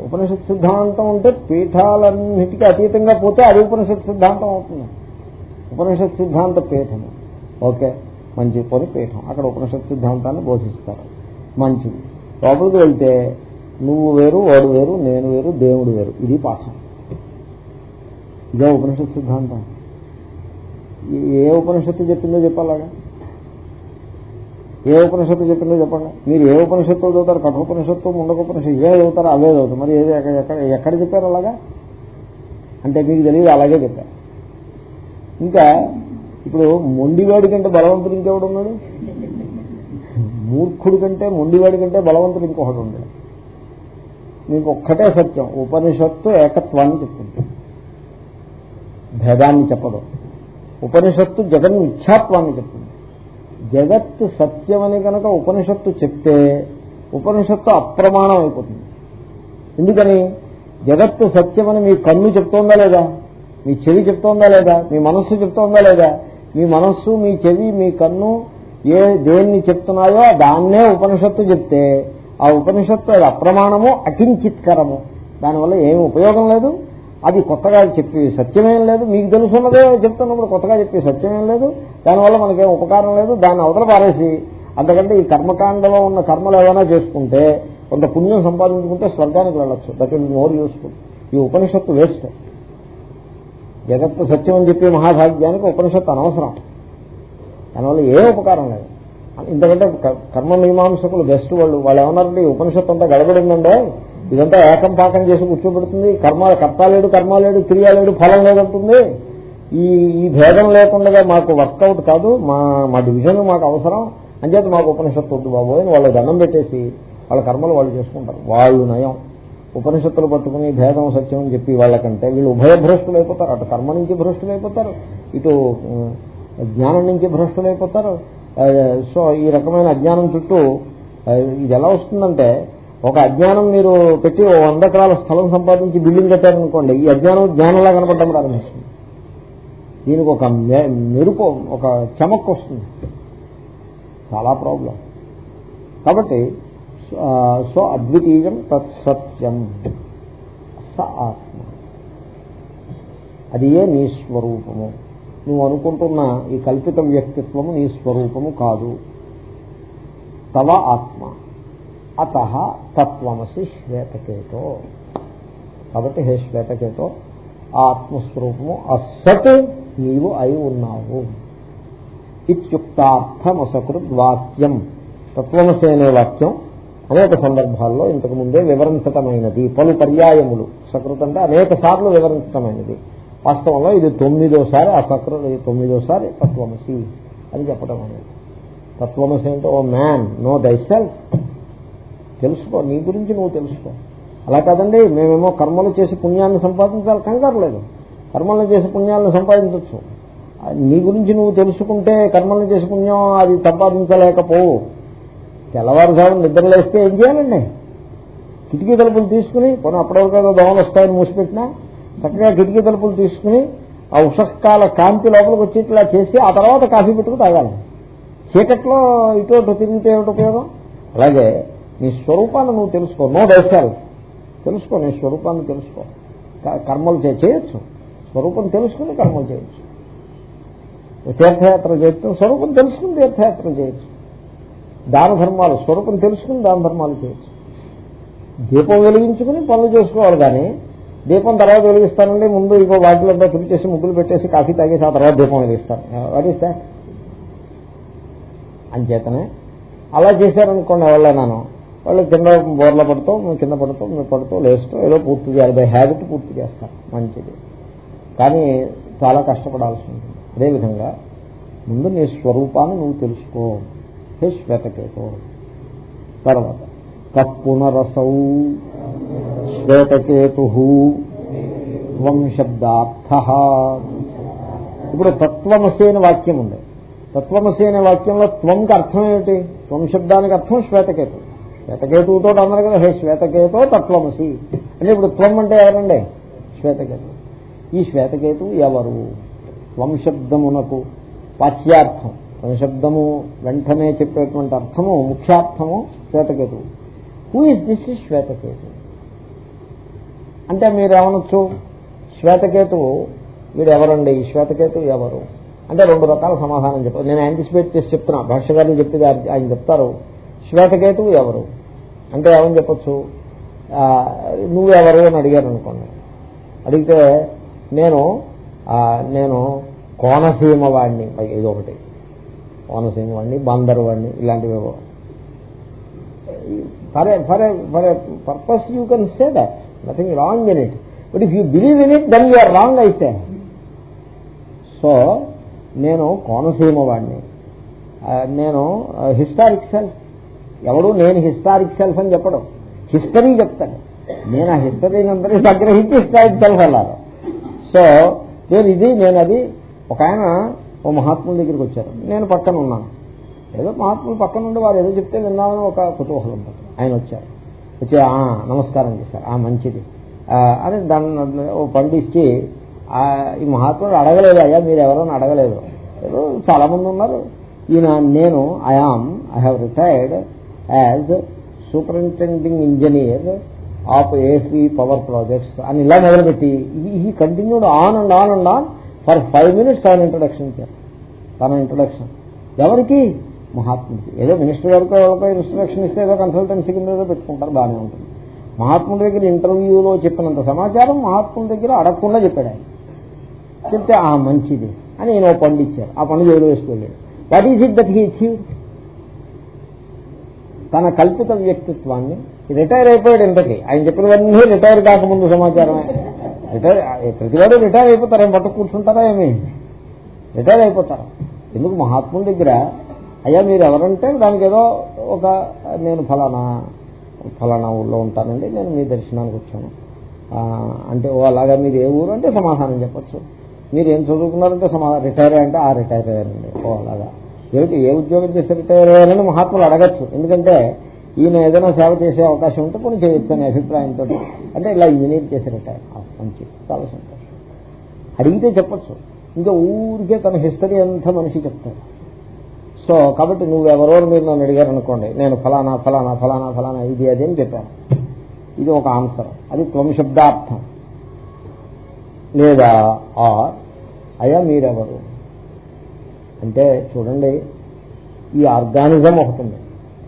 ఉపనిషత్ సిద్ధాంతం ఉంటే పీఠాలన్నిటికీ అతీతంగా పోతే అది ఉపనిషత్ సిద్ధాంతం అవుతుంది. ఉపనిషత్ సిద్ధాంత పీఠము. ఓకే మంచి కొని పీఠం. అక్కడ ఉపనిషత్ సిద్ధాంతాన్ని బోధిస్తారు. మంచిది. లోపలికి వెళ్తే నువ్వు వేరు వాడు వేరు నేను వేరు దేవుడు వేరు. ఇది పాఠం. ఇదే ఉపనిషత్ సిద్ధాంతం. ఏ ఉపనిషత్తు చెప్పిందో చెప్పాలాగా? ఏ ఉపనిషత్తు చెప్పిందో చెప్పండి. మీరు ఏ ఉపనిషత్తులు చదువుతారు? కఠోపనిషత్తు ముండకోపనిషత్తు ఇవే చదువుతారు? అవే చదువుతారు. మరి ఏది ఎక్కడ ఎక్కడ ఎక్కడ చెప్పారు అలాగా? అంటే మీకు తెలియదు అలాగే చెప్పారు. ఇంకా ఇప్పుడు మొండివాడి కంటే బలవంతుడు ఇంకెవడున్నాడు మూర్ఖుడి కంటే మొండివాడి కంటే బలవంతుడు ఇంకొకటి ఉన్నాడు మీకు ఒక్కటే సత్యం. ఉపనిషత్తు ఏకత్వాన్ని చెప్తుంది. భేదాన్ని చెప్పదు. ఉపనిషత్తు జగన్ మిథ్యాత్వాన్ని చెప్తుంది. జగత్తు సత్యమని కనుక ఉపనిషత్తు చెప్తే ఉపనిషత్తు అప్రమాణం అయిపోతుంది ఎందుకని? జగత్తు సత్యమని మీ కన్ను చెప్తోందా లేదా? మీ చెవి చెప్తోందా లేదా? మీ మనస్సు చెప్తోందా లేదా? మీ మనస్సు మీ చెవి మీ కన్ను ఏ దేన్ని చెప్తున్నాయో దాన్నే ఉపనిషత్తు చెప్తే ఆ ఉపనిషత్తు అది అప్రమాణము అకించిత్కరము. దానివల్ల ఏమి ఉపయోగం లేదు. అది కొత్తగా చెప్పి సత్యమేం లేదు. మీకు తెలుసున్నదే చెప్తున్నప్పుడు కొత్తగా చెప్పి సత్యమేం లేదు. దానివల్ల మనకేం ఉపకారం లేదు. దాన్ని అవతల పారేసి అంతకంటే ఈ కర్మకాండలో ఉన్న కర్మలు ఏమైనా చేసుకుంటే కొంత పుణ్యం సంపాదించుకుంటే స్వర్గానికి వెళ్ళొచ్చు. That will more useful. ఈ ఉపనిషత్తు వేస్ట్. జగత్తు సత్యం అని చెప్పే మహాభాగ్యానికి ఉపనిషత్తు అనవసరం. దానివల్ల ఏ ఉపకారం లేదు. ఎందుకంటే కర్మ మీమాంసకులు బెస్ట్ వాళ్ళు వాళ్ళు ఏమన్నారంటే ఉపనిషత్తు అంతా గడబడిందండే ఇదంతా ఏకం పాకం చేసి కూర్చోబెడుతుంది. కర్మ కర్త లేడు కర్మ లేడు క్రియ లేడు ఫలం లేదంటుంది. ఈ ఈ భేదం లేకుండా మాకు వర్కౌట్ కాదు మా మా డివిజన్ మాకు అవసరం. అంచేత మాకు ఉపనిషత్తు వద్దు బాబు అని వాళ్ళు దండం పెట్టేసి వాళ్ళ కర్మలు వాళ్ళు చేసుకుంటారు. వాళ్ళు నయం. ఉపనిషత్తులు పట్టుకుని భేదం సత్యం అని చెప్పి వాళ్ళకంటే వీళ్ళు ఉభయ భ్రష్టులు అయిపోతారు అటు కర్మ నుంచి భ్రష్టులు అయిపోతారు ఇటు జ్ఞానం నుంచి భ్రష్టులైపోతారు. సో ఈ రకమైన అజ్ఞానం చుట్టూ ఇది ఎలా వస్తుందంటే ఒక అజ్ఞానం మీరు పెట్టి ఓ వంద ఎకరాల స్థలం సంపాదించి బిల్డింగ్ కట్టారనుకోండి ఈ అజ్ఞానం జ్ఞానంలా కనపడడం ప్రారంభిస్తుంది. దీనికి ఒక మెరుపు ఒక చెమక్ వస్తుంది. చాలా ప్రాబ్లం. కాబట్టి సో అద్వితీయం తత్సత్యం స ఆత్మ. అది ఏ నీ స్వరూపము? నువ్వు అనుకుంటున్న ఈ కల్పిత వ్యక్తిత్వము నీ స్వరూపము కాదు. తవ ఆత్మ. అత తత్వమసి శ్వేతకేతో. కాబట్టి హే శ్వేతకేతో ఆ ఆత్మస్వరూపము అసత్ నీవు అయి ఉన్నావు. ఇత్యుక్తార్థమసకృద్వాక్యం. తత్వమసి అనే వాక్యం అనేక సందర్భాల్లో ఇంతకు ముందే వివరించటమైనది. పలు పర్యాయములు. సకృత్ అంటే అనేక సార్లు వివరించటమైనది. వాస్తవంలో ఇది తొమ్మిదోసారి ఆ సకృ తొమ్మిదోసారి తత్వమసి అని చెప్పడం అనేది. తత్వమసి అంటే O man know thy self తెలుసుకో నీ గురించి నువ్వు తెలుసుకో. అలా కాదండి మేమేమో కర్మలు చేసి పుణ్యాన్ని సంపాదించాలి కంగారు లేదు. కర్మలను చేసి పుణ్యాలను సంపాదించవచ్చు నీ గురించి నువ్వు తెలుసుకుంటే కర్మలను చేసి పుణ్యం అది సంపాదించలేకపోవు. తెల్లవారుజాము నిద్రలేస్తే ఏం చేయాలండి? కిటికీ తలుపులు తీసుకుని పోనీ అప్పటివరకు దోమలు వస్తాయని మూసిపెట్టినా చక్కగా కిటికీ తలుపులు తీసుకుని ఆ ఉషకాల కాంతి లోపలికి వచ్చి ఇట్లా చేసి ఆ తర్వాత కాఫీ పెట్టుకు తాగాలి. చీకట్లో ఇటు అటు తిరిగితే ఏమిటి ఉపయోగం? అలాగే నీ స్వరూపాన్ని నువ్వు తెలుసుకో. నో దైశాలు తెలుసుకో నీ స్వరూపాన్ని తెలుసుకో. కర్మలు చేయొచ్చు. స్వరూపం తెలుసుకుని కర్మలు చేయొచ్చు. తీర్థయాత్ర చేయొచ్చు స్వరూపం తెలుసుకుని తీర్థయాత్ర చేయొచ్చు. దాన ధర్మాలు స్వరూపం తెలుసుకుని దాన ధర్మాలు చేయొచ్చు. దీపం వెలిగించుకుని పనులు చేసుకోవాలి కానీ దీపం తర్వాత వెలిగిస్తానండి ముందు ఇంకో వాటిలంతా తుడి చేసి ముగ్గులు పెట్టేసి కాఫీ తాగేసి ఆ తర్వాత దీపం వెలిగిస్తాను. వాట్ ఈస్ దాట్ అంచేతనే అలా చేశారనుకోండి ఎవరైనాను వాళ్ళు కింద బోర్ల పడుతూ కింద పడుతూ మీరు పడుతూ లేస్తూ ఏదో పూర్తి చేయాలి బై హ్యాబిట్ పూర్తి చేస్తారు మంచిది. కానీ చాలా కష్టపడాల్సి ఉంటుంది. అదేవిధంగా ముందు నీ స్వరూపాన్ని నువ్వు తెలుసుకో హే శ్వేతకేతో తర్వాత కప్పునరసౌ శ్వేతకేతు త్వం శబ్దార్థ. ఇప్పుడు తత్వమసి అనే వాక్యం ఉంది. తత్వమసి అనే వాక్యంలో త్వంకి అర్థం ఏమిటి? త్వం శబ్దానికి అర్థం శ్వేతకేతు. శ్వేతకేతువుతో అన్నారు కదా హే శ్వేతకేతో తత్వమసి. అంటే ఇప్పుడు త్వం అంటే ఎవరండి? శ్వేతకేతు. ఈ శ్వేతకేతు ఎవరు? త్వంశబ్దమునకు వాచ్యార్థం వంశబ్దము వెంటనే చెప్పేటువంటి అర్థము ముఖ్యార్థము Shvetaketu who is this is Shvetaketu అంటే మీరేమనొచ్చు శ్వేతకేతువు వీడు ఎవరండి ఈ శ్వేతకేతు ఎవరు? అంటే రెండు రకాల సమాధానం చెప్పారు. నేను యాంటిసిపేట్ చేసి చెప్తున్నా. భాష్యగారిని చెప్తే ఆయన చెప్తారు. శ్వేతకేతువు ఎవరు? అంటే ఏమని చెప్పచ్చు? నువ్వెవరు అని అడిగారు అనుకోండి. అడిగితే నేను నేను కోనసీమ వాడిని ఇది ఒకటి. కోనసీమ వాడిని బందరు వాడిని ఇలాంటివి for for for purpose you can say that nothing wrong in it but if you believe in it then you're wrong అయితే సో నేను కోనసీమ వాడిని నేను హిస్టారిక్ సెల్ఫ్ ఎవడు నేను హిస్టారిక్ సెల్ఫ్ అని చెప్పడం. హిస్టరీ చెప్తాను నేను ఆ హిస్టరీని అందరినీ సంగ్రహించి హిస్టారిక్ సెల్ఫ్ అన్నారు. సో నేను ఇది నేను అది. ఒక ఆయన ఓ మహాత్ముల దగ్గరికి వచ్చారు. నేను పక్కన ఉన్నాను. ఏదో మహాత్ములు పక్కన ఉండి వారు ఏదో చెప్తే విన్నామని ఒక కుతూహలం ఆయన వచ్చారు. వచ్చి నమస్కారం చేశారు. ఆ మంచిది. అని దాన్ని ఓ పండిచ్చి ఈ మహాత్ముడు అడగలేదు అయ్యా మీరు ఎవరైనా అడగలేదు. చాలా మంది ఉన్నారు. ఈయన నేను I am I have retired as superintending engineer of AC power projects అని ఇలా మొదలుపెట్టి ఈ continued on and on and on for five minutes ఆయన ఇంట్రొడక్షన్ ఇచ్చారు. తన ఇంట్రొడక్షన్ ఎవరికి? మహాత్ముడికి. ఏదో మినిస్టర్ గారితో ఎవరికో ఇన్స్ట్రక్షన్ ఇస్తే ఏదో కన్సల్టెన్సీ కింద ఏదో పెట్టుకుంటారు బాగానే ఉంటుంది. మహాత్ముడి దగ్గర ఇంటర్వ్యూలో చెప్పినంత సమాచారం మహాత్ముడి దగ్గర అడగకుండా చెప్పాడు ఆయన. చెప్తే ఆ మంచిది అని నేను పండు ఇచ్చారు. ఆ పండు జైలు వేసుకెళ్ళాడు what is it that he achieve తన కల్పిత వ్యక్తిత్వాన్ని రిటైర్ అయిపోయాడు ఇంతకీ. ఆయన చెప్పినవన్నీ రిటైర్ కాకముందు సమాచారమే. రిటైర్ ప్రతివాడు రిటైర్ అయిపోతారు. ఏం పట్టు కూర్చుంటారా ఏమి? రిటైర్ అయిపోతారు. ఎందుకు మహాత్ముడి దగ్గర అయ్యా మీరు ఎవరంటే దానికి ఏదో ఒక నేను ఫలానా ఫలానా ఊళ్ళో ఉంటానండి నేను మీ దర్శనానికి వచ్చాను. అంటే ఓ అలాగా మీరు ఏ ఊరు అంటే సమాధానం చెప్పచ్చు. మీరు ఏం చదువుకున్నారంటే సమాధానం రిటైర్ అంటే ఆ రిటైర్ అయ్యారండి. ఓ అలాగా. ఏమిటి ఏ ఉద్యోగం చేసి రిటైర్ అయ్యారని మహాత్ములు అడగచ్చు. ఎందుకంటే ఈయన ఏదైనా సేవ చేసే అవకాశం ఉంటే కొన్ని చేయొచ్చు అనే అభిప్రాయంతో అంటే ఇలా ఇంజనీర్ చేసి రిటైర్. మంచి చాలా సంతోషం. అడిగితే చెప్పచ్చు. ఇంకా ఊరికే తన హిస్టరీ అంతా మనిషి చెప్తాడు. సో కాబట్టి నువ్వెవరో మీరు నన్ను అడిగారు అనుకోండి నేను ఫలానా ఫలానా ఫలానా ఫలానా ఇది అది అని చెప్పాను ఇది ఒక ఆన్సర్. అది త్వంశబ్దార్థం లేదా ఆ అయా మీరెవరు? అంటే చూడండి ఈ ఆర్గానిజం ఒకటి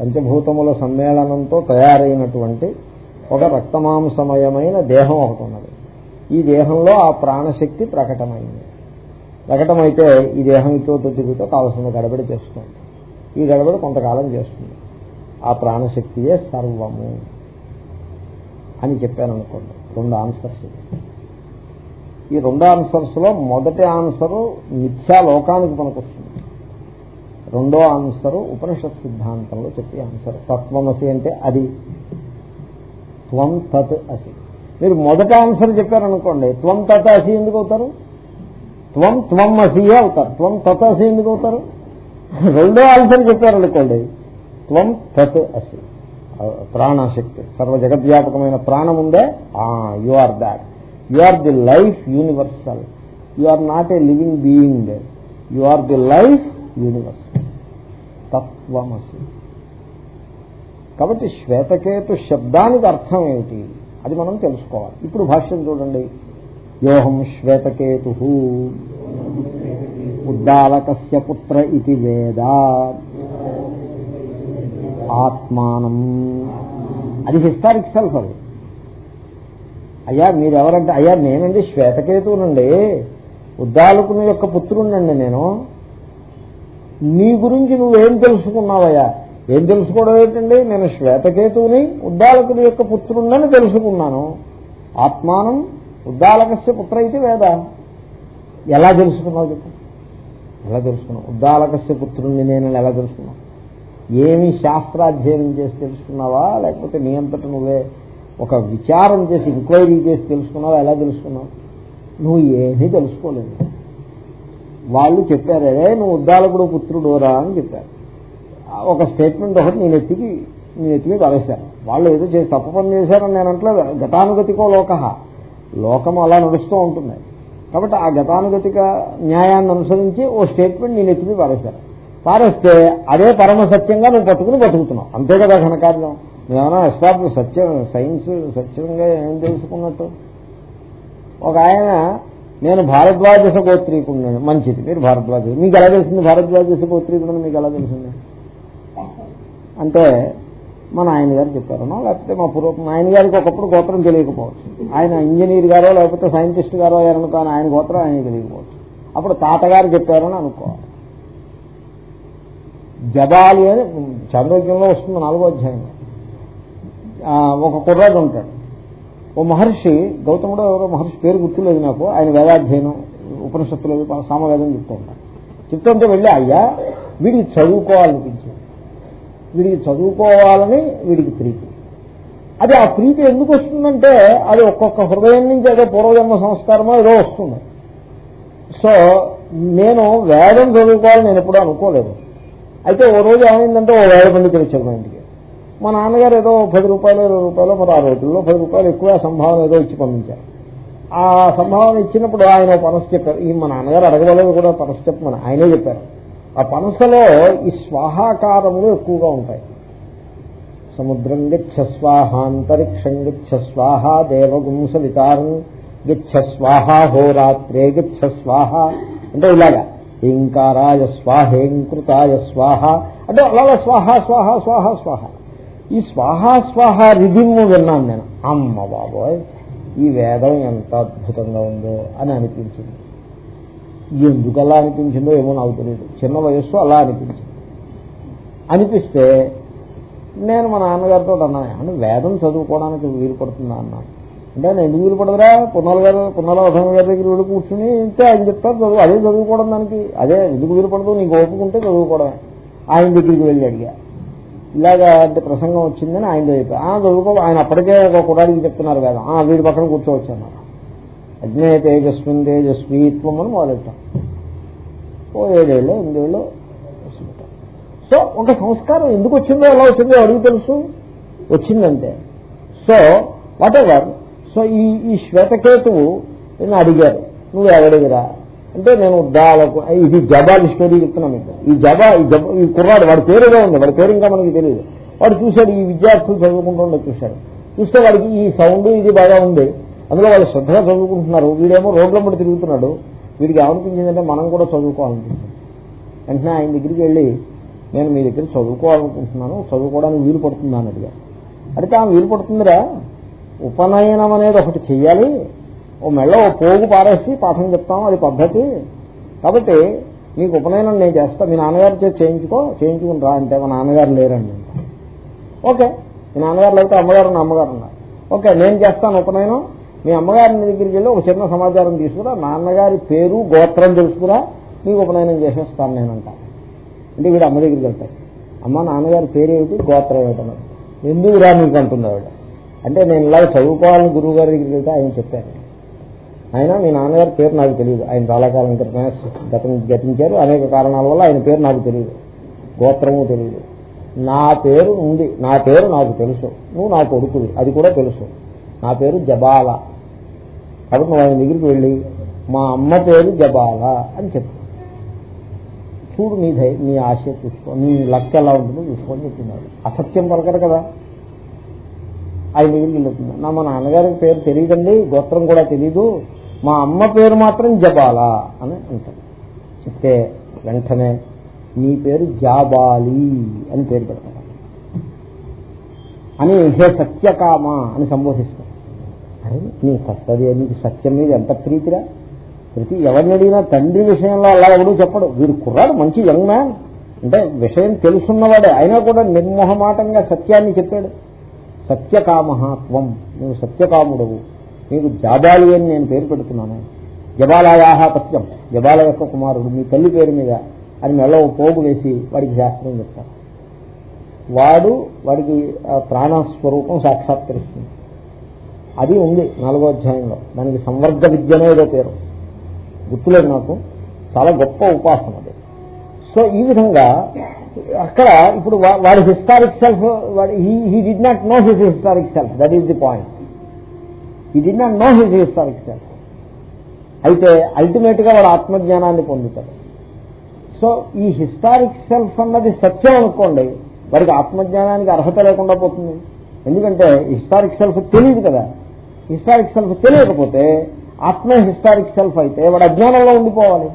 పంచభూతముల సమ్మేళనంతో తయారైనటువంటి ఒక రక్తమాంసమయమైన దేహం ఒకటి ఉన్నది. ఈ దేహంలో ఆ ప్రాణశక్తి ప్రకటమైంది. ప్రకటమైతే ఈ దేహం ఇటు తిరుగుతూ కావలసిన గడబడి చేస్తుంది. ఈ గడబడి కొంతకాలం చేస్తుంది. ఆ ప్రాణశక్తియే సర్వము అని చెప్పాను అనుకోండి రెండు ఆన్సర్స్. ఈ రెండు ఆన్సర్స్లో మొదటి ఆన్సరు మిథ్యా లోకానికి పనికొస్తుంది. రెండో ఆన్సరు ఉపనిషత్ సిద్ధాంతంలో చెప్పే ఆన్సర్. తత్వమసి అంటే అది. త్వం తత్ అసి. మీరు మొదటి ఆన్సర్ చెప్పారనుకోండి త్వం తత్ అసి ఎందుకు అవుతారు? త్వం త్వం అసియే అవుతారు? త్వం తత్ అసి ఎందుకు అవుతారు? రెండో ఆన్సర్ చెప్పారనుకోండి త్వం తత్ అసి. ప్రాణశక్తి. సర్వ జగద్వ్యాపకమైన ప్రాణం ఉందే? You are that you are the life universal you are not a living being you are the life universal తత్వమసి. కాబట్టి శ్వేతకేతు శబ్దానికి అర్థం ఏమిటి? అది మనం తెలుసుకోవాలి. ఇప్పుడు భాష్యం చూడండి. యోహం శ్వేతకేతు ఉద్దాలకస్య పుత్ర ఇది వేద. ఆత్మానం. అది హిస్టారిక్ సెల్ఫ్ అది. అయ్యా మీరెవరంటే అయ్యా నేనండి శ్వేతకేతువునండి. ఉద్దాలకుని యొక్క పుత్రుణ్ణండి నేను. నీ గురించి నువ్వేం తెలుసుకున్నావయ్యా? ఏం తెలుసుకోవడం ఏంటండి? నేను శ్వేతకేతువుని ఉద్దాలకుని యొక్క పుత్రుణ్ణని తెలుసుకున్నాను. ఆత్మానం ఉద్దాలకస్య పుత్ర అయితే వేద? ఎలా తెలుసుకున్నావు చెప్పు. ఎలా తెలుసుకున్నావు? ఉద్దాలకస్య పుత్రుణ్ణి నేను ఎలా తెలుసుకున్నావు? ఏమి శాస్త్రాధ్యయనం చేసి తెలుసుకున్నావా? లేకపోతే నీ అంతటా నువ్వే ఒక విచారం చేసి ఎంక్వైరీ చేసి తెలుసుకున్నావా? ఎలా తెలుసుకున్నావు? నువ్వు ఏమీ తెలుసుకోలేదు. వాళ్ళు చెప్పారు అదే నువ్వు ఉద్దాలకుడు పుత్రుడోరా అని చెప్పారు. ఒక స్టేట్మెంట్ ఒకటి నేను ఎత్తికి నేను ఎత్తికి పడేశాను వాళ్ళు ఏదో చేసి తప్పు పని చేశారని నేను అంటలేదు. గతానుగతికో లోక. లోకం అలా నడుస్తూ ఉంటుంది. కాబట్టి ఆ గతానుగతిక న్యాయాన్ని అనుసరించి ఓ స్టేట్మెంట్ నేను ఎత్తికి పారేశాను పారేస్తే అదే పరమ సత్యంగా నువ్వు పట్టుకుని బతుకుతున్నావు. అంతే కదా ఘనకార్యం. నువ్వేమైనా ఎస్టాబ్లిష్ సత్యం సైన్స్ సత్యంగా ఏం తెలుసుకున్నట్టు? ఒక ఆయన నేను భారద్వాజస గోత్రీకుడు మంచిది. మీరు భారద్వాజ మీకు ఎలా తెలిసింది భారద్వాజస గోత్రీకుడు మీకు ఎలా తెలిసింది? అంటే మా నాయనగారు చెప్పారనో లేకపోతే మా పూర్వ నాయనగారికి ఆయన గారికి ఒకప్పుడు గోత్రం తెలియకపోవచ్చు. ఆయన ఇంజనీర్ గారో లేకపోతే సైంటిస్ట్ గారో ఎవరను కానీ ఆయన గోత్రం ఆయన తెలియకపోవచ్చు. అప్పుడు తాతగారు చెప్పారని అనుకోవాలి. జదాలి అని చంద్రోగ్యంలో వస్తుంది నాలుగో అధ్యాయం. ఒక కుర్రాడు ఉంటాడు. ఓ మహర్షి గౌతముడు ఎవరో మహర్షి పేరు గుర్తులేదు నాకు. ఆయన వేదాధ్యయనం ఉపనిషత్తులు సామవేదం చెప్తూ ఉంటాడు చెప్తుంటే వెళ్ళి అయ్యా వీడికి చదువుకోవాలి. వీడికి చదువుకోవాలని వీడికి ప్రీతి. అది ఆ ప్రీతి ఎందుకు వస్తుందంటే అది ఒక్కొక్క హృదయం నుంచి ఏదో పూర్వజన్మ సంస్కారమో ఏదో వస్తుంది. సో నేను వేదం చదువుకోవాలని నేను ఎప్పుడూ అనుకోలేదు. అయితే ఓ రోజు ఏమైందంటే ఓ వేద పండితులు వచ్చారు మా ఇంటికి. మా నాన్నగారు ఏదో పది రూపాయలు ఇరవై రూపాయలు మరి ఆ రోజుల్లో పది రూపాయలు ఎక్కువ సంభావన ఏదో ఇచ్చి పంపించారు. ఆ సంభావన ఇచ్చినప్పుడు ఆయన పనసు చెప్పారు. ఈ మా నాన్నగారు అడగలేదు కూడా పనసు చెప్పమని ఆయనే చెప్పారు. ఆ పనసలో ఈ స్వాహాకారములు ఎక్కువగా ఉంటాయి. సముద్రం గచ్చ స్వాహ అంతరిక్షం గచ్చ స్వాహ దేవగుంస వితారం గచ్చ స్వాహ హోరాత్రే గచ్చ స్వాహ. అంటే ఇలాగా ఇంకారాయ స్వాహేంకృతాయ స్వాహ. అంటే అలాగా స్వాహ స్వాహ స్వాహ స్వాహ. ఈ స్వాహ స్వాహ రిధిమ్ము విన్నాను నేను. అమ్మ బాబోయ్ ఈ వేదం ఎంత అద్భుతంగా ఉందో అని అనిపించింది. ఎందుకు అలా అనిపించిందో ఏమో నాకు తెలియదు. చిన్న వయస్సు అలా అనిపించింది. అనిపిస్తే నేను మా నాన్నగారితో అన్నాను అని వేదం చదువుకోవడానికి వీలు పడుతుందా? అన్నాను అంటే నేను ఎందుకు వీలు పడదురా? పున్నాల గారు పున్నాల వసంత గారి దగ్గర వీడు కూర్చుని ఇంతే ఆయన చెప్తారు చదువు అదే చదువుకోవడం దానికి. అదే ఎందుకు వీలు పడదు? నీకు ఓపుకుంటే చదువుకోవడమే. ఆయన దగ్గరికి వెళ్ళి అడిగా. ఇలాగా అంటే ప్రసంగం వచ్చిందని ఆయన చెప్పారు ఆ చదువుకో ఆయన అప్పటికే ఒక కురాడికి చెప్తున్నారు కదా ఆ వీడి పక్కన కూర్చోవచ్చు అన్నారు. అగ్నే తేజస్విన్ తేజస్వీత్వం అని మొదలెట్టాం. ఓ ఏడేళ్ళు ఎనిమిదేళ్ళు సో ఒక సంస్కారం ఎందుకు వచ్చిందో ఎలా వచ్చిందో అడుగు తెలుసు? వచ్చిందంటే. సో వాట్ ఎవర్ సో ఈ ఈ శ్వేతకేతువు నేను అడిగారు. నువ్వు ఎవడిగిరా అంటే నేను దాలకు ఇది జబాలి స్టోరీ చెప్తున్నా మీకు ఈ జబా ఈ జబ ఈ కుర్రాడు వాడి పేరుగా ఉంది వాడి పేరు ఇంకా మనకి తెలియదు వాడు చూశాడు ఈ విద్యార్థులు చదువుకుంటుండే చూశాడు. చూస్తే వాడికి ఈ సౌండ్ ఇది బాగా ఉంది. అందులో వాళ్ళు శ్రద్ధగా చదువుకుంటున్నారు. వీడేమో రోడ్ల మీద తిరుగుతున్నాడు. వీడికి ఏమనిపించిందంటే మనం కూడా చదువుకోవాలనిపించింది వెంటనే ఆయన దగ్గరికి వెళ్ళి నేను మీ దగ్గర చదువుకోవాలనుకుంటున్నాను. చదువుకోవడానికి వీలు పడుతుందా? అని అడిగారు అడిగితే ఆమె వీలు పడుతుందిరా. ఉపనయనం అనేది ఒకటి చెయ్యాలి. ఓ మెళ్ళ ఓ పోగు పారేసి పాఠం చెప్తాం. అది పద్ధతి. కాబట్టి నీకు ఉపనయనం నేను చేస్తా. మీ నాన్నగారి చేసి చేయించుకో. చేయించుకుని రా అంటే మా నాన్నగారు లేరండి. ఓకే. మీ నాన్నగారు లేకపోతే అమ్మగారు అమ్మగారు ఉన్నారు. ఓకే నేను చేస్తాను ఉపనయనం. మీ అమ్మగారిని దగ్గరికి వెళ్ళి ఒక చిన్న సమాచారం తీసుకురా. నాన్నగారి పేరు గోత్రం తెలుసుకురా. నీకు ఉపనయనం చేసేస్తాను నేనంట. అంటే వీడు అమ్మ దగ్గరికి వెళ్తాడు. అమ్మ నాన్నగారి పేరు ఏమిటి? గోత్రం ఏమిటన్నారు ఎందుకు రా నీకు అంటుంది ఆవిడ అంటే నేను ఇలా చదువుకోవాలని గురువు గారి దగ్గరికి వెళ్తే ఆయన చెప్పారు. ఆయన మీ నాన్నగారి పేరు నాకు తెలియదు. ఆయన చాలా కాలం క్రితమే గతం గతించారు. అనేక కారణాల వల్ల ఆయన పేరు నాకు తెలియదు. గోత్రము తెలియదు. నా పేరు ఉంది. నా పేరు నాకు తెలుసు. నువ్వు నా కొడుకువి. అది కూడా తెలుసు. నా పేరు జబాల. కాబట్టి నువ్వు ఆయన దగ్గరికి వెళ్ళి మా అమ్మ పేరు జబాల అని చెప్పు. చూడు నీ ధై నీ ఆశ చూసుకో నీ లక్ ఎలా ఉంటుందో చూసుకొని చెప్తున్నాడు అసత్యం పలకడు కదా. ఆయన దగ్గరికి నా మా నాన్నగారి పేరు తెలియదండి గోత్రం కూడా తెలీదు. మా అమ్మ పేరు మాత్రం జబాల అని అంటాడు. చెప్తే వెంటనే నీ పేరు జాబాలి అని పేరు పెడతాడు. అని హే సత్యకామ అని సంబోధిస్తాడు. నీ కర్తవ్య నీకు సత్యం మీద ఎంత ప్రీతిరా? ప్రతి ఎవరిని అడిగినా తండ్రి విషయంలో అలా ఎవడూ చెప్పడు. వీడు కుర్రాడు మంచి యంగ్ మ్యాన్. అంటే విషయం తెలుసున్నవాడే. అయినా కూడా నిర్మోహమాటంగా సత్యాన్ని చెప్పాడు. సత్యకామహాత్వం. నువ్వు సత్యకాముడవు. నీకు జాబాలి అని నేను పేరు పెడుతున్నాను. జబాలయాహ పత్యం. జబాల యొక్క కుమారుడు. మీ తల్లి పేరు మీద. అని మెల్ల పోగు వేసి వాడికి శాస్త్రం చెప్తాను. వాడు వాడికి ప్రాణస్వరూపం సాక్షాత్కరిస్తుంది. అది ఉంది నాలుగో అధ్యాయంలో. దానికి సంవర్గ విద్య అనేదో పేరు. గుర్తులేదు నాకు. చాలా గొప్ప ఉపాసన అది. సో ఈ విధంగా అక్కడ ఇప్పుడు వాడి historic self he did not know his historic self that is the point he did not know his historic self అయితే అల్టిమేట్గా వాడు ఆత్మజ్ఞానాన్ని పొందుతాడు. సో ఈ హిస్టారిక్ సెల్ఫ్ అన్నది సత్యం అనుకోండి వాడికి ఆత్మజ్ఞానానికి అర్హత లేకుండా పోతుంది. ఎందుకంటే హిస్టారిక్ సెల్ఫ్ తెలియదు కదా. హిస్టారిక్ సెల్ఫ్ తెలియకపోతే ఆత్మ హిస్టారిక్ సెల్ఫ్ అయితే వాడు అజ్ఞానంలో ఉండిపోవాలి.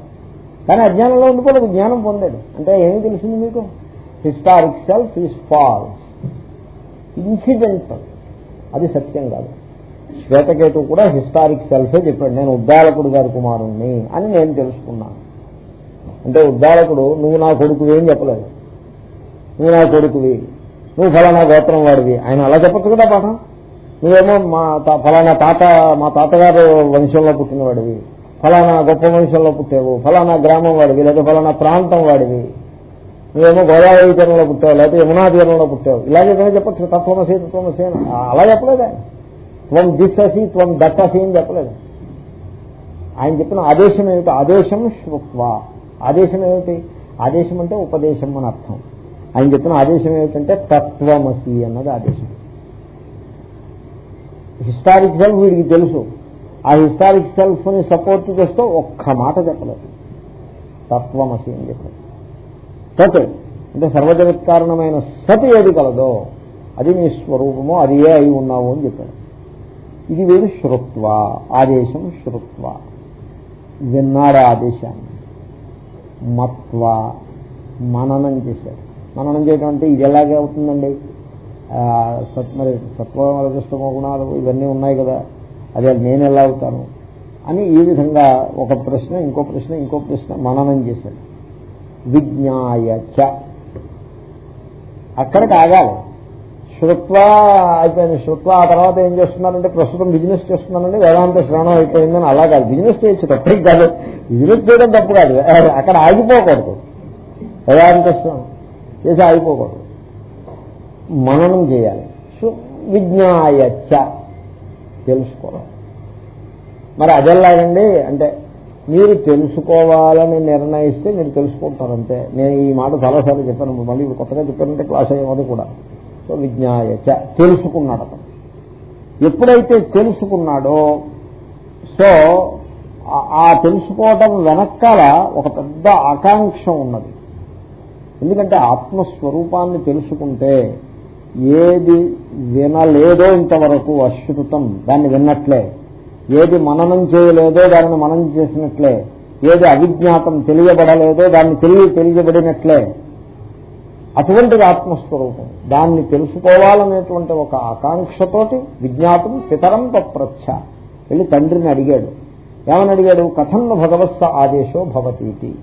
కానీ అజ్ఞానంలో ఉండిపోలేదు జ్ఞానం పొందాడు అంటే ఏమి తెలిసింది మీకు? Historic self is false incidental అది సత్యం కాదు. శ్వేతకేతు కూడా హిస్టారిక్ సెల్ఫే చెప్పాడు. నేను ఉద్దాలకుడు గారి కుమారుణ్ణి అని నేను తెలుసుకున్నాను. అంటే ఉద్దాలకుడు నువ్వు నా కొడుకువి ఏం చెప్పలేదు. నువ్వు నా కొడుకువి. నువ్వు ఫలానా గోత్రం వాడివి. ఆయన అలా చెప్పచ్చు కదా పాఠం? నువ్వేమో మా ఫలానా తాత మా తాతగారు వంశంలో పుట్టినవాడివి ఫలానా గొప్ప వంశంలో పుట్టావు. ఫలానా గ్రామం వాడివి. లేదా ఫలానా ప్రాంతం వాడివి. నువ్వేమో గోదావరి తీరంలో పుట్టావు. లేకపోతే యమునా తీరంలో పుట్టావు. ఇలాగే కానీ చెప్పచ్చు తత్వమసి తత్వమసీ అలా చెప్పలేదా? త్వం దిశసి త్వం దట్టసి అని చెప్పలేదు? ఆయన చెప్పిన ఆదేశం ఏమిటి? ఆదేశం శ్రుత్వ ఆదేశం ఏమిటి? ఆదేశం అంటే ఉపదేశం అని అర్థం. ఆయన చెప్పిన ఆదేశం ఏమిటంటే తత్వమసి అన్నది ఆదేశం. హిస్టారిక్ సెల్ఫ్ వీడికి తెలుసు. ఆ హిస్టారిక్ సెల్ఫ్ని సపోర్ట్ చేస్తూ ఒక్క మాట చెప్పలేదు. తత్వమసి అని చెప్పలేదు. సత్ అంటే సర్వజగత్కారణమైన సత్ ఏది కలదో అది నీ స్వరూపము అది ఏ అయి ఉన్నావు అని చెప్పాడు. ఇది వీడు శృత్వ ఆదేశం శృత్వ. విన్నాడు ఆదేశాన్ని. మత్వ మననం చేశాడు. మననం చేయడం అంటే ఇది ఎలాగే అవుతుందండి? మరి సత్వరజస్తమ గుణాలు ఇవన్నీ ఉన్నాయి కదా. అదే నేను ఎలా అవుతాను? అని ఈ విధంగా ఒక ప్రశ్న ఇంకో ప్రశ్న ఇంకో ప్రశ్న మననం చేశాడు. విజ్ఞాయచ అక్కడికి ఆగాలి. శృత్వ అయిపోయింది. శృత్వ ఆ తర్వాత ఏం చేస్తున్నారంటే ప్రస్తుతం బిజినెస్ చేస్తున్నానండి వేదాంత శ్రవణం అయిపోయిందని అలా కాదు. బిజినెస్ చేయొచ్చు తప్పటికి కాదు. బిజినెస్ చేయడం తప్పు కాదు. అక్కడ ఆగిపోకూడదు. వేదాంత శ్రవణం చేసి ఆగిపోకూడదు. మననం చేయాలి. విజ్ఞాయచ్చ. తెలుసుకోవాలి. మరి అదెల్లాగండి అంటే మీరు తెలుసుకోవాలని నిర్ణయిస్తే మీరు తెలుసుకుంటారు అంతే. నేను ఈ మాట చాలాసార్లు చెప్పాను. మళ్ళీ కొత్తగా చెప్పానంటే క్లాస్ అయ్యేది కూడా. సో విజ్ఞాయచ తెలుసుకున్నాడు అతను. ఎప్పుడైతే తెలుసుకున్నాడో సో ఆ తెలుసుకోవటం వెనకాల ఒక పెద్ద ఆకాంక్ష ఉన్నది. ఎందుకంటే ఆత్మస్వరూపాన్ని తెలుసుకుంటే ఏది వినలేదో ఇంతవరకు అశ్రుతం దాన్ని విన్నట్లే. ఏది మననం చేయలేదో దాన్ని మననం చేసినట్లే. ఏది అవిజ్ఞాతం తెలియబడలేదో దాన్ని తెలియ తెలియబడినట్లే. అటువంటిది ఆత్మస్వరూపం. దాన్ని తెలుసుకోవాలనేటువంటి ఒక ఆకాంక్షతోటి విజ్ఞాతం పితరం తప్రచ్ఛ వెళ్ళి తండ్రిని అడిగాడు. ఏమని అడిగాడు? కథన్ను భగవత్స ఆదేశో భవతీతి.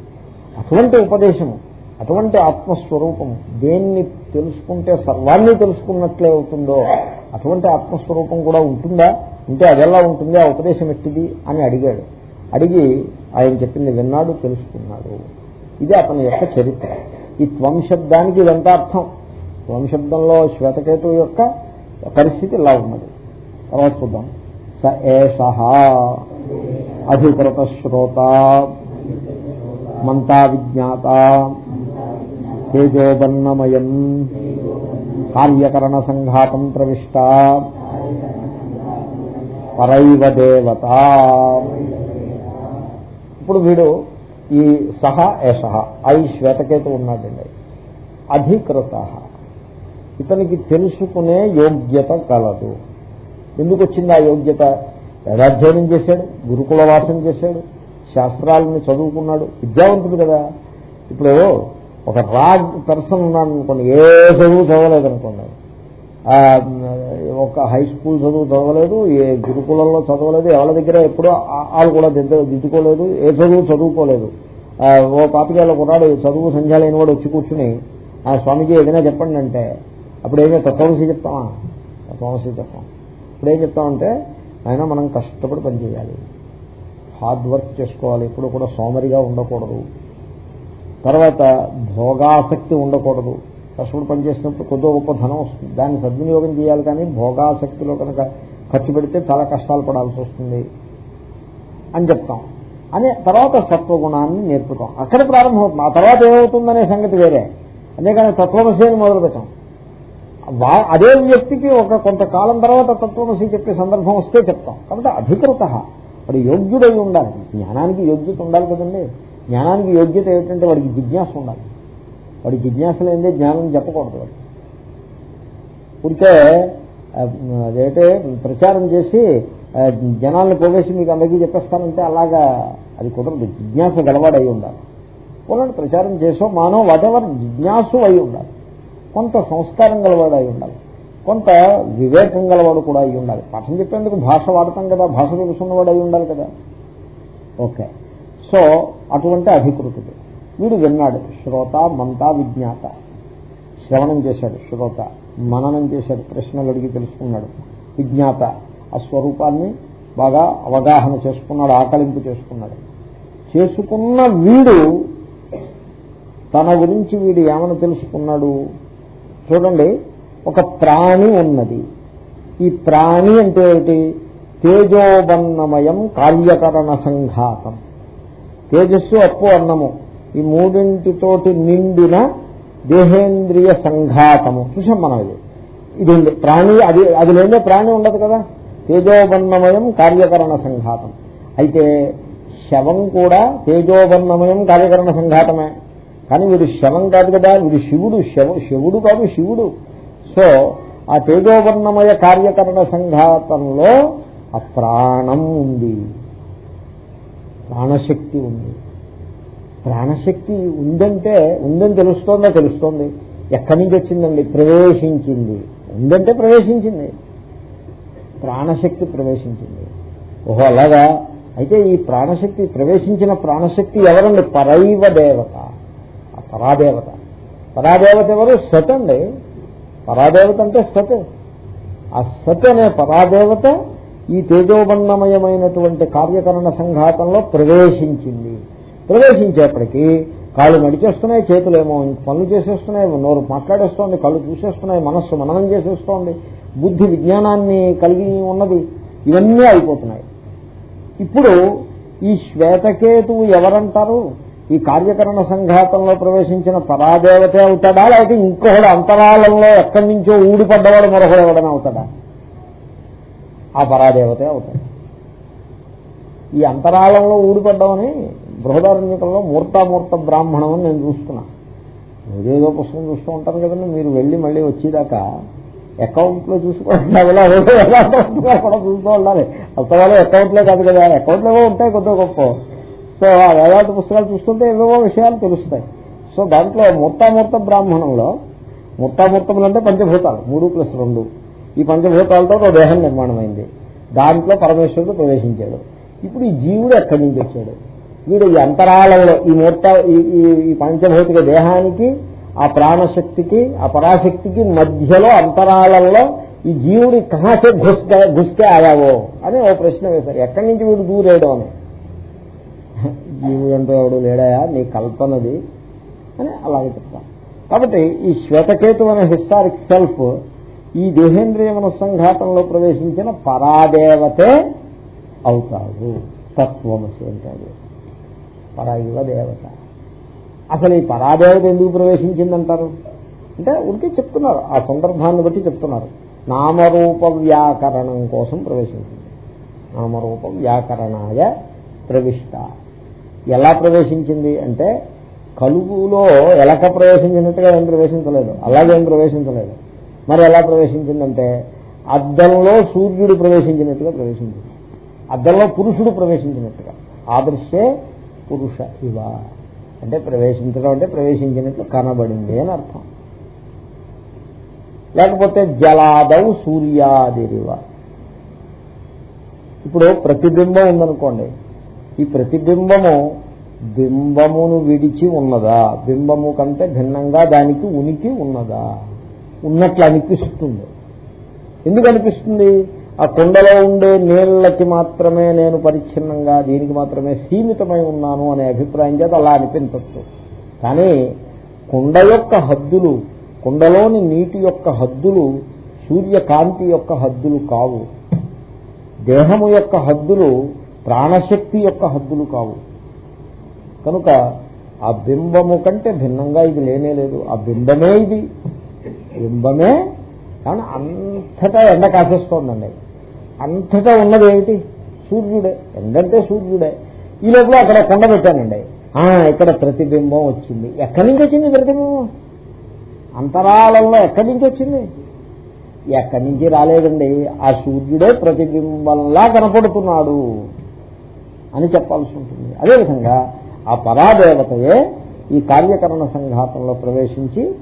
అటువంటి ఉపదేశము. అటువంటి ఆత్మస్వరూపం దేన్ని తెలుసుకుంటే సర్వాన్ని తెలుసుకున్నట్లే అవుతుందో అటువంటి ఆత్మస్వరూపం కూడా ఉంటుందా? ఉంటే అదెలా ఉంటుంది? ఆ ఉపదేశం ఎట్టిది? అని అడిగాడు. అడిగి ఆయన చెప్పింది విన్నాడు తెలుసుకున్నాడు. ఇది అతని యొక్క చరిత్ర. ఈ త్వం శబ్దానికి ఇదంతా అర్థం. త్వం శబ్దంలో శ్వేతకేతు యొక్క పరిస్థితి ఇలా ఉన్నది. తర్వాత చూద్దాం. స ఏష అధికృత శ్రోత మంతా విజ్ఞాత తేజోబన్నమయం. కార్యకరణ సంఘాతం ప్రవిష్ట. పరైవ దేవత. ఇప్పుడు వీడు ఈ సహ ఏష ఐ శ్వేతకేతు ఉన్నాడండి. అధికృత. ఇతనికి తెలుసుకునే యోగ్యత కలదు. ఎందుకు వచ్చింది ఆ యోగ్యత? వేదాధ్యయనం చేశాడు గురుకుల వాసం చేశాడు శాస్త్రాలను చదువుకున్నాడు విద్యావంతుడు కదా. ఇప్పుడు ఒక రాగ్ పర్సన్ ఉన్నాను అనుకోండి ఏ చదువు చదవలేదనుకోండి. ఒక హై స్కూల్ చదువు చదవలేదు ఏ గురుకులంలో చదవలేదు ఎవరి దగ్గర ఎప్పుడో వాళ్ళు కూడా దిద్దుకోలేదు ఏ చదువు చదువుకోలేదు. ఓ పాతికేళ్ళ కొన్నాడు చదువు సంధ్యాలైన వాడు వచ్చి కూర్చుని ఆ స్వామిజీ ఏదైనా చెప్పండి అంటే అప్పుడు ఏమీ తత్వమసి చెప్తామా తత్వమసి చెప్తాం ఇప్పుడు ఏం చెప్తామంటే ఆయన మనం కష్టపడి పనిచేయాలి. హార్డ్ వర్క్ చేసుకోవాలి. ఇప్పుడు కూడా సోమరిగా ఉండకూడదు. తర్వాత భోగాసక్తి ఉండకూడదు. కష్టపడి పనిచేసినప్పుడు కొద్దో గొప్ప ధనం వస్తుంది. దాన్ని సద్వినియోగం చేయాలి కానీ భోగాసక్తిలో కనుక ఖర్చు పెడితే చాలా కష్టాలు పడాల్సి వస్తుంది అని చెప్తాం. అనే తర్వాత సత్వగుణాన్ని నేర్పుతాం. అక్కడ ప్రారంభమవుతుంది ఆ తర్వాత ఏమవుతుందనే సంగతి వేరే. అంతేకాని తత్వమశీని మొదలు పెట్టాం అదే వ్యక్తికి ఒక కొంతకాలం తర్వాత తత్వమసి చెప్పే సందర్భం వస్తే చెప్తాం. కాబట్టి అధికృత. వాడు యోగ్యుడై ఉండాలి. జ్ఞానానికి యోగ్యత ఉండాలి కదండి. జ్ఞానానికి యోగ్యత ఏమిటంటే వాడికి జిజ్ఞాస ఉండాలి. వాడి జిజ్ఞాస లేదే జ్ఞానం చెప్పకూడదు వాడు ఊరికే ఆ, అదేంటే ప్రచారం చేసి జనాలను పోగేసి మీకు అందరికీ చెప్పేస్తానంటే అలాగా అది కుదరదు. జిజ్ఞాస గలవాడై ఉండాలి. పోలండి ప్రచారం చేసో మానవ వాటెవర్ జిజ్ఞాసు అయి ఉండాలి. కొంత సంస్కారం గలవాడు అయి ఉండాలి. కొంత వివేకం గలవాడు కూడా అయి ఉండాలి. పాఠం చెప్పేందుకు భాష వాడతాం కదా భాష తెలుసున్నవాడు అయి ఉండాలి కదా. ఓకే. సో అటువంటి అధికృతుడు వీడు విన్నాడు శ్రోత మంత విజ్ఞాత. శ్రవణం చేశాడు శ్రోత. మననం చేశాడు ప్రశ్నలు అడిగి తెలుసుకున్నాడు. విజ్ఞాత. ఆ స్వరూపాన్ని బాగా అవగాహన చేసుకున్నాడు ఆకలింపు చేసుకున్నాడు. చేసుకున్న వీడు తన గురించి వీడు ఏమని తెలుసుకున్నాడు? చూడండి ఒక ప్రాణి ఉన్నది. ఈ ప్రాణి అంటే ఏమిటి? తేజోబన్నమయం కార్యకరణ సంఘాతం. తేజస్సు అప్పు అన్నము. ఈ మూడింటితోటి నిండిన దేహేంద్రియ సంఘాతము. చూసాం మనం ఇది. ఇది ఉంది ప్రాణి అది అది లేదే ప్రాణి ఉండదు కదా? తేజోబన్నమయం కార్యకరణ సంఘాతం. అయితే శవం కూడా తేజోబన్నమయం కార్యకరణ సంఘాతమే. కానీ వీడు శవం కాదు కదా? వీడు శివుడు శవ శివుడు కాదు శివుడు. సో ఆ తేజోవర్ణమయ కార్యకరణ సంఘాతంలో ఆ ప్రాణం ఉంది. ప్రాణశక్తి ఉంది. ప్రాణశక్తి ఉందంటే ఉందని తెలుస్తోందా? తెలుస్తోంది. ఎక్కడి నుంచి వచ్చిందండి? ప్రవేశించింది. ఉందంటే ప్రవేశించింది. ప్రాణశక్తి ప్రవేశించింది. ఓహో అలాగా? అయితే ఈ ప్రాణశక్తి ప్రవేశించిన ప్రాణశక్తి ఎవరండి? పరైవ దేవత. ఆ పరాదేవత. పరాదేవత ఎవరు? సత్ అండి. పరాదేవత అంటే సత్ ఆ సత్ అనే పరాదేవత ఈ తేజోబన్నమయమైనటువంటి కార్యకరణ సంఘాతంలో ప్రవేశించింది. ప్రవేశించేప్పటికీ కాళ్ళు నడిచేస్తున్నాయి చేతులేమో పనులు చేసేస్తున్నాయి నోరు మాట్లాడేస్తోంది కళ్ళు చూసేస్తున్నాయి మనస్సు మననం చేసేస్తోంది బుద్ధి విజ్ఞానాన్ని కలిగి ఉన్నది. ఇవన్నీ అయిపోతున్నాయి. ఇప్పుడు ఈ శ్వేతకేతువు ఎవరంటారు? ఈ కార్యకరణ సంఘాతంలో ప్రవేశించిన పరాదేవతే అవుతాడా? లేకపోతే ఇంకొకడు అంతరాళంలో ఎక్కడి నుంచో ఊడిపడ్డవాడు మరొకడు ఎవడైనా అవుతాడా? ఆ పరాదేవతే అవుతాడు. ఈ అంతరాళంలో ఊడిపడ్డామని బృహదారణ్యకంలో మూర్తామూర్త బ్రాహ్మణం అని నేను చూస్తున్నా. ఏదేదో పుస్తకం చూస్తూ ఉంటాను కదండి మీరు వెళ్ళి మళ్ళీ వచ్చేదాకా అకౌంట్లో చూసుకోవడం కూడా చూస్తూ ఉండాలి. అంతవాళ్ళు అకౌంట్లే కాదు కదా అకౌంట్లో ఉంటాయి కొద్దిగా గొప్ప. సో ఆ వేదాంత పుస్తకాలు చూస్తుంటే ఏవేవో విషయాలు తెలుస్తాయి. సో దాంట్లో మూర్తామూర్త బ్రాహ్మణంలో మూర్తామూర్తములు అంటే పంచభూతాలు మూడు ప్లస్ రెండు. ఈ పంచభూతాలతో ఒక దేహం నిర్మాణమైంది. దాంట్లో పరమేశ్వరుడు ప్రవేశించాడు. ఇప్పుడు ఈ జీవుడు ఎక్కడి నుంచి వచ్చాడు? వీడు ఈ అంతరాళంలో ఈ మూర్త ఈ- ఈ- పంచభౌతిక దేహానికి ఆ ప్రాణశక్తికి ఆ పరాశక్తికి మధ్యలో అంతరాళంలో ఈ జీవుడి కహాసే ఘుస్కే ఘుస్కే ఆయావో అని ఓ ప్రశ్న వేశారు. ఎక్కడి నుంచి వీడు దూరేయడం అని? జీవుడు అంటే ఎవడు లేడాయా? నీ కల్పనది అని అలాగే చెప్తాను కాబట్టి ఈ శ్వేతకేతు అనే హిస్టారిక్ సెల్ఫ్ ఈ దేహేంద్రియ మనస్సంఘాతంలో ప్రవేశించిన పరాదేవతే అవుతాడు. తత్వమసి అంటాడు. పరాయుగ దేవత. అసలు ఈ పరాదేవత ఎందుకు ప్రవేశించిందంటారు? అంటే ఉడికి చెప్తున్నారు. ఆ సందర్భాన్ని బట్టి చెప్తున్నారు. నామరూప వ్యాకరణం కోసం ప్రవేశించింది. నామరూప వ్యాకరణాయ ప్రవిష్ట. ఎలా ప్రవేశించింది అంటే కలుగులో ఎలక ప్రవేశించినట్టుగా ఏం ప్రవేశించలేదు. అలాగేం ప్రవేశించలేదు. మరి ఎలా ప్రవేశించిందంటే అద్దంలో సూర్యుడు ప్రవేశించినట్టుగా ప్రవేశించింది. అద్దంలో పురుషుడు ప్రవేశించినట్టుగా. ఆదర్శే పురుష ఇవ. అంటే ప్రవేశించడం అంటే ప్రవేశించినట్లు కనబడింది అని అర్థం. లేకపోతే జలాదవు సూర్యాదిరివ. ఇప్పుడు ప్రతిబింబం ఉందనుకోండి. ఈ ప్రతిబింబము బింబమును విడిచి ఉన్నదా? బింబము కంటే భిన్నంగా దానికి ఉనికి ఉన్నదా? ఉన్నట్లు అనిపిస్తుంది. ఎందుకు అనిపిస్తుంది? ఆ కొండలో ఉండే నీళ్ళకి మాత్రమే నేను పరిచ్ఛిన్నంగా దీనికి మాత్రమే సీమితమై ఉన్నాను అనే అభిప్రాయం చేత అలా అనిపించచ్చు. కానీ కొండ యొక్క హద్దులు కుండలోని నీటి యొక్క హద్దులు సూర్యకాంతి యొక్క హద్దులు కావు. దేహము యొక్క హద్దులు ప్రాణశక్తి యొక్క హద్దులు కావు. కనుక ఆ బింబము కంటే భిన్నంగా ఇది లేనే లేదు. ఆ బింబమే ఇది. బింబమే కానీ అంతటా ఎండ కాసేస్తోందండి. అంతటా ఉన్నది ఏమిటి? సూర్యుడే. ఎండంటే సూర్యుడే. ఈ లోపల అక్కడ కొండ పెట్టానండి. ఇక్కడ ప్రతిబింబం వచ్చింది. ఎక్కడి నుంచి వచ్చింది ప్రతిబింబం? అంతరాలంలో ఎక్కడి నుంచి వచ్చింది? ఎక్కడి నుంచి రాలేదండి. ఆ సూర్యుడే ప్రతిబింబంలా కనపడుతున్నాడు అని చెప్పాల్సి ఉంటుంది. అదేవిధంగా ఆ పరాదేవతయే ఈ కార్యకరణ సంఘాతంలో ప్రవేశించి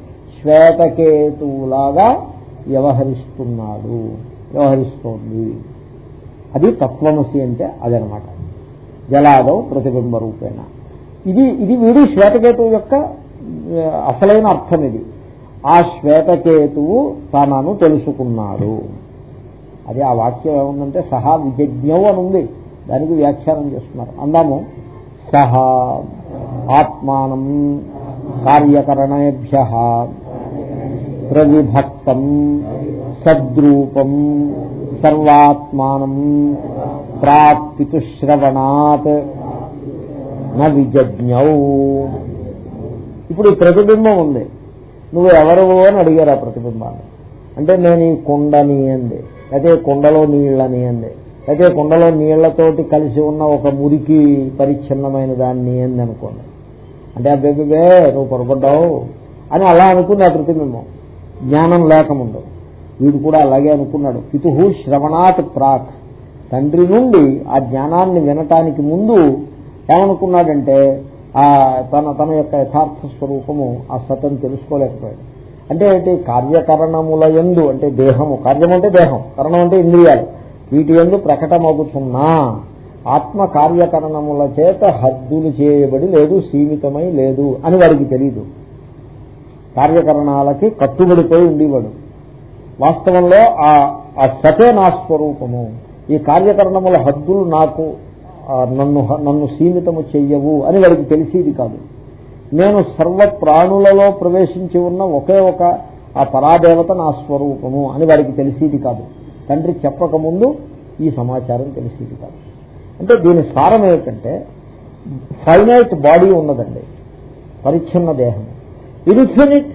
శ్వేతకేతువులాగా వ్యవహరిస్తున్నాడు. వ్యవహరిస్తోంది. అది తత్వమసి అంటే అదనమాట. జలాదవు ప్రతిబింబ రూపేణ ఇది ఇది వీడి శ్వేతకేతువు యొక్క అసలైన అర్థం ఇది. ఆ శ్వేతకేతువు తనను తెలుసుకున్నాడు. అది ఆ వాక్యం ఏముందంటే సహా విజజ్ఞం అని ఉంది. దానికి వ్యాఖ్యానం చేస్తున్నారు. అందాము సహా ఆత్మానం కార్యకరణేభ్య ప్రవిభక్తం సద్రూపం సర్వాత్మానం ప్రాప్తితుశ్రవణాత్ న విజజ్ఞౌ. ఇప్పుడు ఈ ప్రతిబింబం ఉంది. నువ్వు ఎవరు అని అడిగారు ఆ ప్రతిబింబాన్ని. అంటే నేను ఈ కుండని అంది. అయితే కుండలో నీళ్ళని అంది. అయితే కుండలో నీళ్ళతోటి కలిసి ఉన్న ఒక మురికి పరిచ్ఛిన్నమైన దాన్ని అంది అనుకోండి. అంటే అబ్బేబే నువ్వు పొరపడ్డావు అని అలా అనుకుంది ఆ ప్రతిబింబం. జ్ఞానం లేకముందు. వీడు కూడా అలాగే అనుకున్నాడు. పితుహు శ్రవణాత్ ప్రాక్. తండ్రి నుండి ఆ జ్ఞానాన్ని వినటానికి ముందు ఏమనుకున్నాడంటే ఆ తన తన యొక్క యథార్థ స్వరూపము ఆ సతను తెలుసుకోలేకపోయాడు. అంటే ఏంటి? కార్యకరణముల ఎందు అంటే దేహము. కార్యం అంటే దేహం. కరణం అంటే ఇంద్రియాలు. వీటి ఎందు ప్రకటమవుతున్నా ఆత్మ కార్యకరణముల చేత హద్దులు చేయబడి లేదు సీమితమై లేదు అని వారికి తెలియదు కార్యకరణాలకి కట్టుబడిపోయి ఉండేవాడు. వాస్తవంలో ఆ ఆ సతే నా స్వరూపము ఈ కార్యకరణముల హద్దులు నాకు నన్ను నన్ను సీమితము చెయ్యవు అని వాడికి తెలిసేది కాదు. నేను సర్వ ప్రాణులలో ప్రవేశించి ఉన్న ఒకే ఒక ఆ పరాదేవత నా స్వరూపము అని వాడికి తెలిసేది కాదు. తండ్రి చెప్పకముందు ఈ సమాచారం తెలిసేది కాదు. అంటే దీని సారం ఏమిటంటే ఫైనైట్ బాడీ ఉన్నదండి పరిచ్ఛిన్న దేహం ఇన్ఫినిట్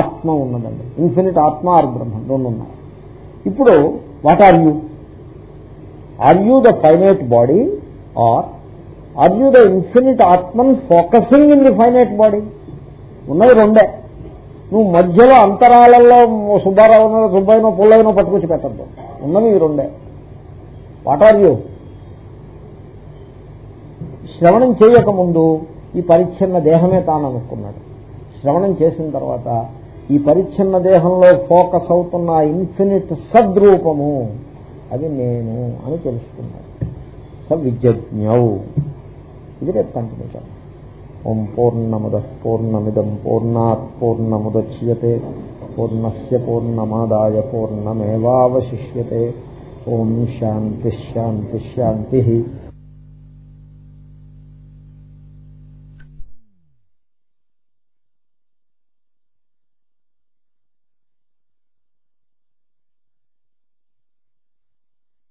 ఆత్మ ఉన్నదండి. ఇన్ఫినిట్ ఆత్మ ఆర్ బ్రహ్మ రెండు ఉన్నాయి. ఇప్పుడు what are you are you the finite body or or you the infinite Atman focusing in the finite body ఉన్నది రెండే. నువ్వు మధ్యలో అంతరాలలో సుబ్బారావునో సుబ్బయ్యనో పుల్లైనో పట్టుకొచ్చి పెట్టద్దు. ఉన్నది ఈ రెండే. వాట్ ఆర్ యూ శ్రవణం చేయకముందు ఈ పరిచ్ఛిన్న దేహమే తాను అనుకున్నాడు శ్రవణం చేసిన తర్వాత ఈ పరిచ్ఛిన్న దేహంలో ఫోకస్ అవుతున్న ఇన్ఫినిట్ సద్రూపము అది నేను అని తెలుసుకున్నాను. స విజ్ఞౌ ఇది రేపు కంటిన్యూ ఓం పూర్ణముద పూర్ణమిదం పూర్ణాత్ పూర్ణముద్యతే పూర్ణస్ పూర్ణమాదాయ పూర్ణమేవాశిష్యే ఓం శాంతి శాంతి.